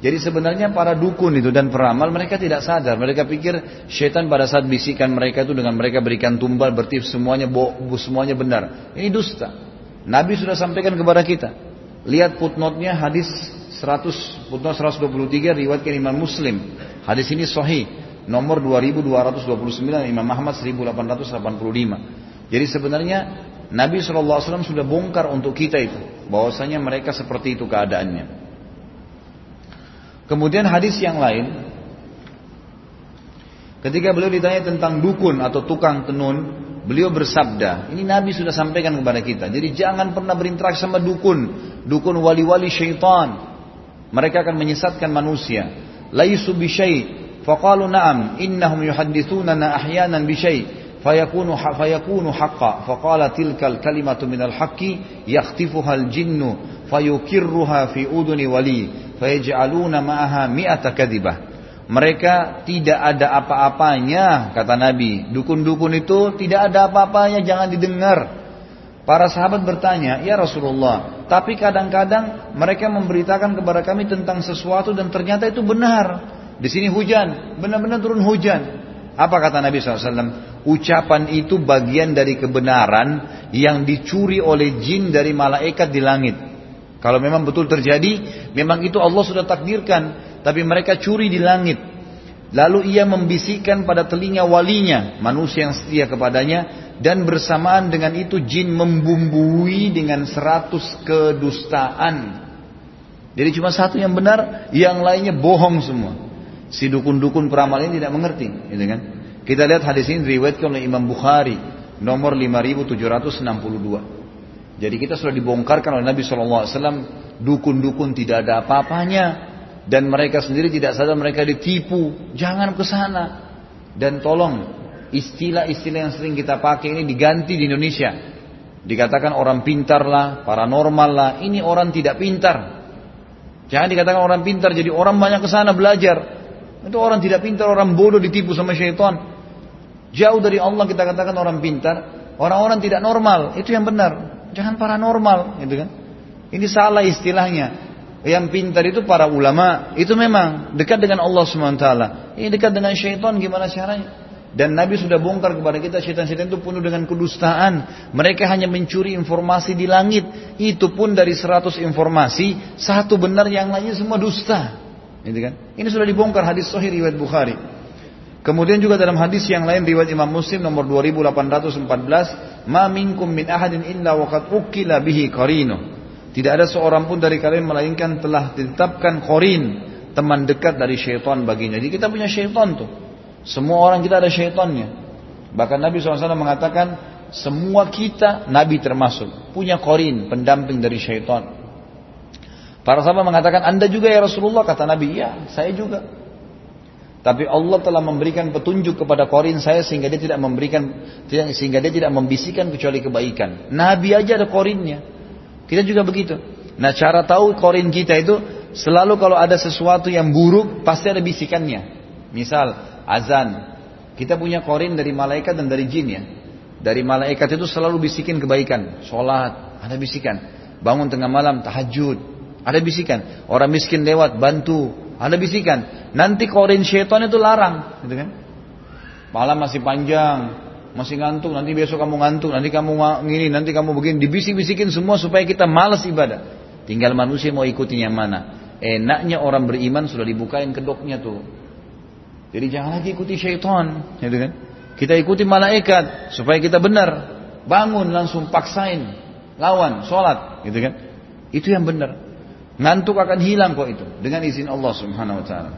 Jadi sebenarnya para dukun itu dan peramal mereka tidak sadar. Mereka pikir syaitan pada saat bisikan mereka itu dengan mereka berikan tumbal bertif semuanya bo, semuanya benar. Ini dusta. Nabi sudah sampaikan kepada kita. Lihat footnote-nya hadis 100 footnote 123 riwayat Imam Muslim. Hadis ini sahih. Nomor 2229 Imam Muhammad 1885. Jadi sebenarnya Nabi SAW sudah bongkar untuk kita itu. Bahwasanya mereka seperti itu keadaannya. Kemudian hadis yang lain Ketika beliau ditanya tentang dukun atau tukang tenun Beliau bersabda Ini Nabi sudah sampaikan kepada kita Jadi jangan pernah berinteraksi sama dukun Dukun wali-wali syaitan Mereka akan menyesatkan manusia Laisu bisyai Faqalu na'am Innahum yuhadithunana ahyanan bisyai fayakunu fayakunu haqqa faqala tilkal kalimatu minal haqqi yakhtifuha al jinnu fayukirruha fi uduni wali fayaj'aluna ma'aha mi'ata kadhibah. Mereka tidak ada apa-apanya kata Nabi. Dukun-dukun itu tidak ada apa-apanya jangan didengar. Para sahabat bertanya, "Ya Rasulullah, tapi kadang-kadang mereka memberitakan kepada kami tentang sesuatu dan ternyata itu benar. Di sini hujan, benar-benar turun hujan." Apa kata Nabi SAW? Ucapan itu bagian dari kebenaran yang dicuri oleh jin dari malaikat di langit. Kalau memang betul terjadi, memang itu Allah sudah takdirkan, tapi mereka curi di langit. Lalu ia membisikkan pada telinga walinya, manusia yang setia kepadanya, dan bersamaan dengan itu jin membumbui dengan seratus kedustaan. Jadi cuma satu yang benar, yang lainnya bohong semua. Si dukun-dukun peramal ini tidak mengerti, gitu kan? Kita lihat hadis ini diriwayatkan oleh Imam Bukhari, nomor 5762. Jadi kita sudah dibongkarkan oleh Nabi SAW dukun-dukun tidak ada apa-apanya dan mereka sendiri tidak sadar mereka ditipu. Jangan ke sana. Dan tolong istilah-istilah yang sering kita pakai ini diganti di Indonesia. Dikatakan orang pintar lah, paranormal lah. Ini orang tidak pintar. Jangan dikatakan orang pintar. Jadi orang banyak ke sana belajar. Itu orang tidak pintar, orang bodoh ditipu sama syaitan. Jauh dari Allah kita katakan orang pintar. Orang-orang tidak normal. Itu yang benar. Jangan paranormal, gitu kan? Ini salah istilahnya. Yang pintar itu para ulama, itu memang dekat dengan Allah SWT. Ini dekat dengan syaitan, gimana caranya? Dan Nabi sudah bongkar kepada kita syaitan-syaitan itu penuh dengan kedustaan. Mereka hanya mencuri informasi di langit. Itu pun dari seratus informasi, satu benar yang lainnya semua dusta. Gitu kan? Ini sudah dibongkar hadis sahih riwayat Bukhari. Kemudian juga dalam hadis yang lain riwayat Imam Muslim nomor 2814, "Ma minkum min ahadin illa waqad ukila bihi qarinu." Tidak ada seorang pun dari kalian melainkan telah ditetapkan qarin, teman dekat dari syaitan baginya. Jadi kita punya syaitan tuh. Semua orang kita ada syaitannya. Bahkan Nabi SAW mengatakan semua kita, Nabi termasuk, punya korin, pendamping dari syaitan. Para sahabat mengatakan, anda juga ya Rasulullah, kata Nabi, ya saya juga. Tapi Allah telah memberikan petunjuk kepada korin saya sehingga dia tidak memberikan sehingga dia tidak membisikkan kecuali kebaikan. Nabi aja ada korinnya. Kita juga begitu. Nah cara tahu korin kita itu selalu kalau ada sesuatu yang buruk pasti ada bisikannya. Misal azan. Kita punya korin dari malaikat dan dari jin ya. Dari malaikat itu selalu bisikin kebaikan. Sholat ada bisikan. bangun tengah malam tahajud. Ada bisikan. Orang miskin lewat bantu. Ada bisikan. Nanti korin syaitan itu larang, gitu kan? Malam masih panjang, masih ngantuk, nanti besok kamu ngantuk, nanti kamu ngini, nanti kamu begini, dibisik-bisikin semua supaya kita malas ibadah. Tinggal manusia mau ikutin yang mana. Enaknya orang beriman sudah dibukain kedoknya tuh. Jadi jangan lagi ikuti syaitan, gitu kan? Kita ikuti malaikat supaya kita benar. Bangun langsung paksain, lawan, sholat, gitu kan? Itu yang benar. Ngantuk akan hilang kok itu dengan izin Allah Subhanahu wa taala.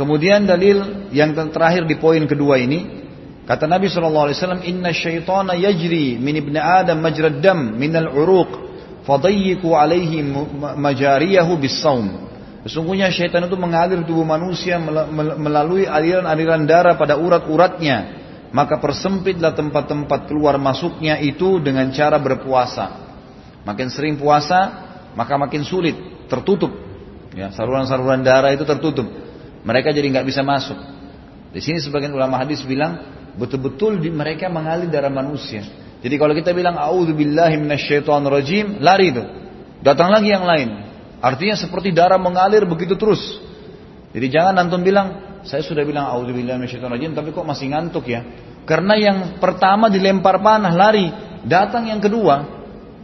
Kemudian dalil yang terakhir di poin kedua ini kata Nabi SAW inna syaitana yajri min ibn adam majrad dam min al-uruq fadayyiku alaihi majariyahu bis saum Sesungguhnya syaitan itu mengalir tubuh manusia melalui aliran-aliran darah pada urat-uratnya. Maka persempitlah tempat-tempat keluar masuknya itu dengan cara berpuasa. Makin sering puasa, maka makin sulit, tertutup. Ya, saluran-saluran darah itu tertutup. Mereka jadi nggak bisa masuk. Di sini sebagian ulama hadis bilang betul-betul mereka mengalir darah manusia. Jadi kalau kita bilang auzubillahi rajim, lari itu. Datang lagi yang lain. Artinya seperti darah mengalir begitu terus. Jadi jangan antum bilang, saya sudah bilang auzubillahi rajim tapi kok masih ngantuk ya? Karena yang pertama dilempar panah lari, datang yang kedua,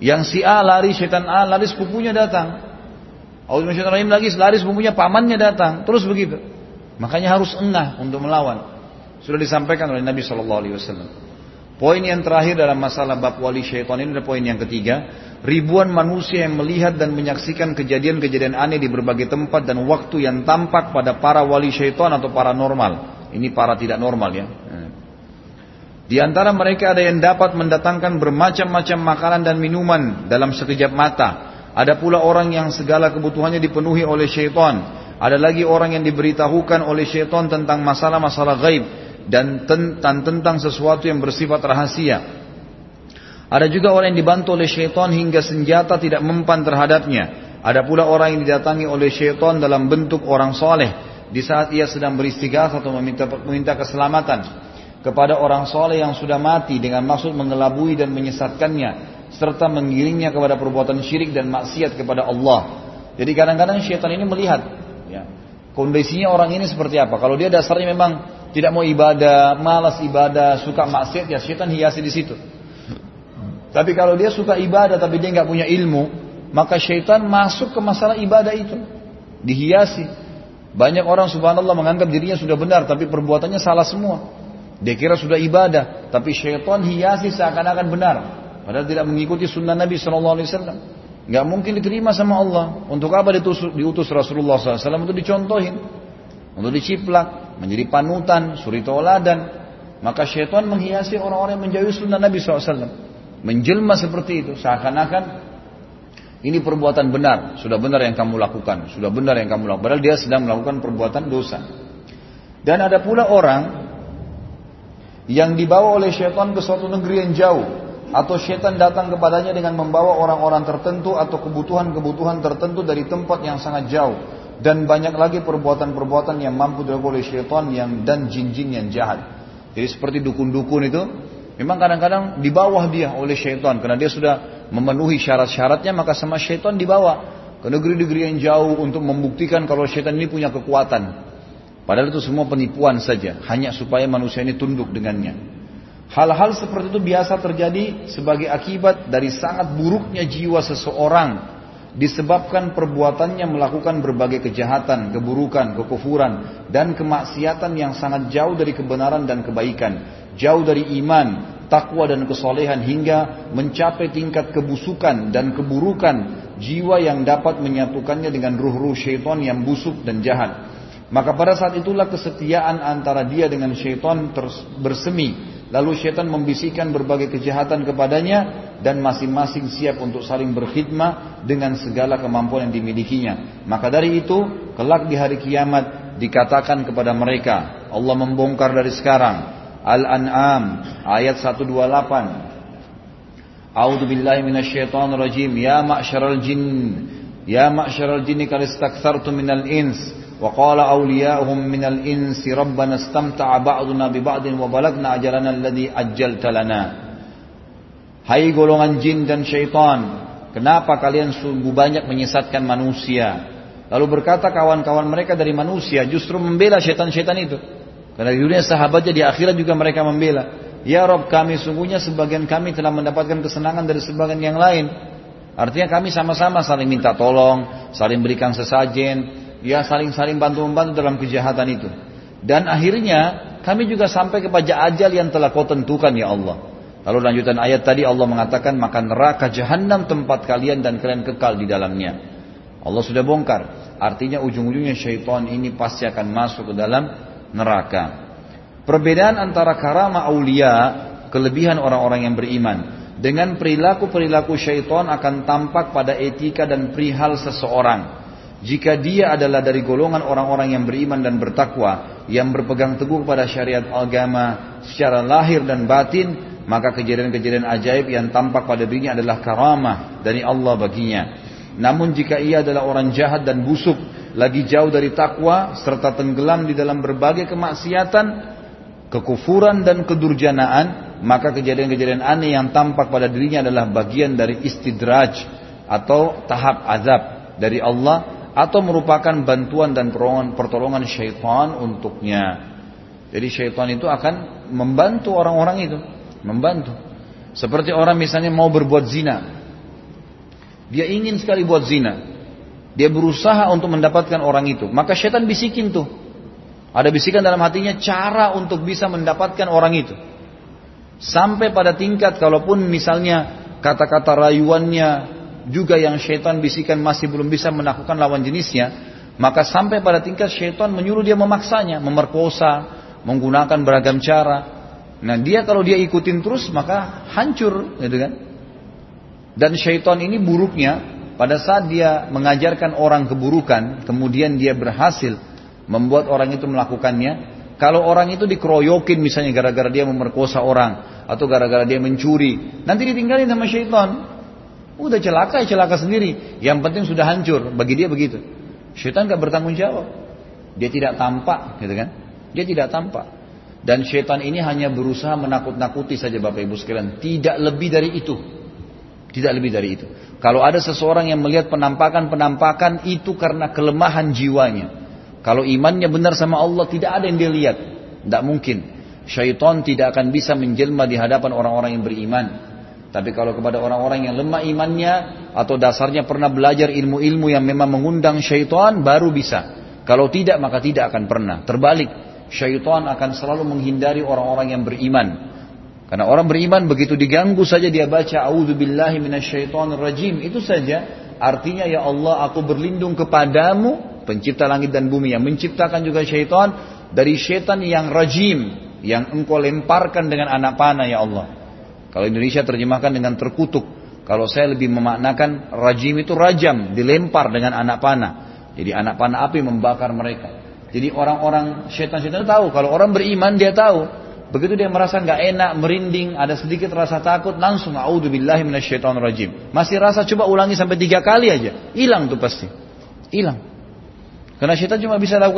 yang si A lari, setan A lari sepupunya datang. Auzubillahi lagi lari sepupunya pamannya datang, terus begitu. Makanya harus engah untuk melawan. Sudah disampaikan oleh Nabi Shallallahu Alaihi Wasallam. Poin yang terakhir dalam masalah bab wali syaitan ini adalah poin yang ketiga. Ribuan manusia yang melihat dan menyaksikan kejadian-kejadian aneh di berbagai tempat dan waktu yang tampak pada para wali syaitan atau paranormal. Ini para tidak normal ya. Di antara mereka ada yang dapat mendatangkan bermacam-macam makanan dan minuman dalam sekejap mata. Ada pula orang yang segala kebutuhannya dipenuhi oleh syaitan. Ada lagi orang yang diberitahukan oleh syaitan tentang masalah-masalah gaib dan tentang, sesuatu yang bersifat rahasia. Ada juga orang yang dibantu oleh syaitan hingga senjata tidak mempan terhadapnya. Ada pula orang yang didatangi oleh syaitan dalam bentuk orang soleh di saat ia sedang beristighatsah atau meminta, meminta keselamatan kepada orang soleh yang sudah mati dengan maksud mengelabui dan menyesatkannya serta mengiringnya kepada perbuatan syirik dan maksiat kepada Allah. Jadi kadang-kadang syaitan ini melihat ya, kondisinya orang ini seperti apa. Kalau dia dasarnya memang tidak mau ibadah, malas ibadah, suka maksiat, ya syaitan hiasi di situ. Tapi kalau dia suka ibadah tapi dia nggak punya ilmu, maka syaitan masuk ke masalah ibadah itu, dihiasi. Banyak orang subhanallah menganggap dirinya sudah benar tapi perbuatannya salah semua. Dia kira sudah ibadah, tapi syaitan hiasi seakan-akan benar. Padahal tidak mengikuti sunnah Nabi Wasallam. Gak mungkin diterima sama Allah. Untuk apa diutus, diutus Rasulullah SAW untuk dicontohin, untuk diciplak, menjadi panutan, suri tauladan. Maka syaitan menghiasi orang-orang yang menjauhi sunnah Nabi SAW. Menjelma seperti itu, seakan-akan ini perbuatan benar, sudah benar yang kamu lakukan, sudah benar yang kamu lakukan. Padahal dia sedang melakukan perbuatan dosa. Dan ada pula orang yang dibawa oleh syaitan ke suatu negeri yang jauh atau syaitan datang kepadanya dengan membawa orang-orang tertentu atau kebutuhan-kebutuhan tertentu dari tempat yang sangat jauh dan banyak lagi perbuatan-perbuatan yang mampu dilakukan oleh syaitan yang dan jin-jin yang jahat. Jadi seperti dukun-dukun itu memang kadang-kadang di bawah dia oleh syaitan karena dia sudah memenuhi syarat-syaratnya maka sama syaitan dibawa ke negeri-negeri yang jauh untuk membuktikan kalau syaitan ini punya kekuatan. Padahal itu semua penipuan saja, hanya supaya manusia ini tunduk dengannya. Hal-hal seperti itu biasa terjadi sebagai akibat dari sangat buruknya jiwa seseorang disebabkan perbuatannya melakukan berbagai kejahatan, keburukan, kekufuran dan kemaksiatan yang sangat jauh dari kebenaran dan kebaikan, jauh dari iman, takwa dan kesolehan hingga mencapai tingkat kebusukan dan keburukan jiwa yang dapat menyatukannya dengan ruh-ruh syaitan yang busuk dan jahat. Maka pada saat itulah kesetiaan antara dia dengan syaitan bersemi Lalu syaitan membisikkan berbagai kejahatan kepadanya dan masing-masing siap untuk saling berkhidmat dengan segala kemampuan yang dimilikinya. Maka dari itu, kelak di hari kiamat dikatakan kepada mereka, Allah membongkar dari sekarang. Al-An'am ayat 128. A'udzu billahi minasyaitonir rajim. Ya ma'syaral jin, ya ma'syaral jin qad istakthartum minal ins wa qala awliya'uhum minal ins rabbana istamta'a ba'duna bi ba'din wa balagna ajalana alladhi ajjalta lana. Hai golongan jin dan syaitan, kenapa kalian sungguh banyak menyesatkan manusia? Lalu berkata kawan-kawan mereka dari manusia justru membela syaitan-syaitan itu. Karena di dunia sahabatnya di akhirat juga mereka membela. Ya Rob kami sungguhnya sebagian kami telah mendapatkan kesenangan dari sebagian yang lain. Artinya kami sama-sama saling minta tolong, saling berikan sesajen, ya saling-saling bantu-membantu dalam kejahatan itu. Dan akhirnya kami juga sampai kepada ajal yang telah kau tentukan ya Allah. Lalu lanjutan ayat tadi Allah mengatakan maka neraka jahanam tempat kalian dan kalian kekal di dalamnya. Allah sudah bongkar. Artinya ujung-ujungnya syaitan ini pasti akan masuk ke dalam neraka. Perbedaan antara karama aulia, kelebihan orang-orang yang beriman, dengan perilaku-perilaku syaitan akan tampak pada etika dan perihal seseorang. Jika dia adalah dari golongan orang-orang yang beriman dan bertakwa, yang berpegang teguh pada syariat agama secara lahir dan batin, maka kejadian-kejadian ajaib yang tampak pada dirinya adalah karamah dari Allah baginya. Namun jika ia adalah orang jahat dan busuk, lagi jauh dari takwa, serta tenggelam di dalam berbagai kemaksiatan, kekufuran dan kedurjanaan, maka kejadian-kejadian aneh yang tampak pada dirinya adalah bagian dari istidraj atau tahap azab dari Allah atau merupakan bantuan dan pertolongan syaitan untuknya. Jadi syaitan itu akan membantu orang-orang itu membantu. Seperti orang misalnya mau berbuat zina. Dia ingin sekali buat zina. Dia berusaha untuk mendapatkan orang itu. Maka setan bisikin tuh. Ada bisikan dalam hatinya cara untuk bisa mendapatkan orang itu. Sampai pada tingkat kalaupun misalnya kata-kata rayuannya juga yang setan bisikan masih belum bisa menaklukkan lawan jenisnya. Maka sampai pada tingkat setan menyuruh dia memaksanya, memerkosa, menggunakan beragam cara. Nah dia kalau dia ikutin terus maka hancur gitu kan. Dan syaitan ini buruknya pada saat dia mengajarkan orang keburukan kemudian dia berhasil membuat orang itu melakukannya. Kalau orang itu dikeroyokin misalnya gara-gara dia memerkosa orang atau gara-gara dia mencuri, nanti ditinggalin sama syaitan. Udah celaka celaka sendiri. Yang penting sudah hancur. Bagi dia begitu. Syaitan gak bertanggung jawab. Dia tidak tampak, gitu kan? Dia tidak tampak. Dan syaitan ini hanya berusaha menakut-nakuti saja Bapak Ibu sekalian. Tidak lebih dari itu. Tidak lebih dari itu. Kalau ada seseorang yang melihat penampakan-penampakan itu karena kelemahan jiwanya. Kalau imannya benar sama Allah tidak ada yang dia lihat. Tidak mungkin. Syaitan tidak akan bisa menjelma di hadapan orang-orang yang beriman. Tapi kalau kepada orang-orang yang lemah imannya atau dasarnya pernah belajar ilmu-ilmu yang memang mengundang syaitan baru bisa. Kalau tidak maka tidak akan pernah. Terbalik syaitan akan selalu menghindari orang-orang yang beriman. Karena orang beriman begitu diganggu saja dia baca auzubillahi minasyaitonir rajim itu saja artinya ya Allah aku berlindung kepadamu pencipta langit dan bumi yang menciptakan juga syaitan dari syaitan yang rajim yang engkau lemparkan dengan anak panah ya Allah. Kalau Indonesia terjemahkan dengan terkutuk. Kalau saya lebih memaknakan rajim itu rajam, dilempar dengan anak panah. Jadi anak panah api membakar mereka. Jadi orang-orang setan-setan tahu kalau orang beriman dia tahu. Begitu dia merasa nggak enak, merinding, ada sedikit rasa takut, langsung auzubillahi rajim. Masih rasa coba ulangi sampai tiga kali aja, hilang tuh pasti, hilang. Karena setan cuma bisa lakukan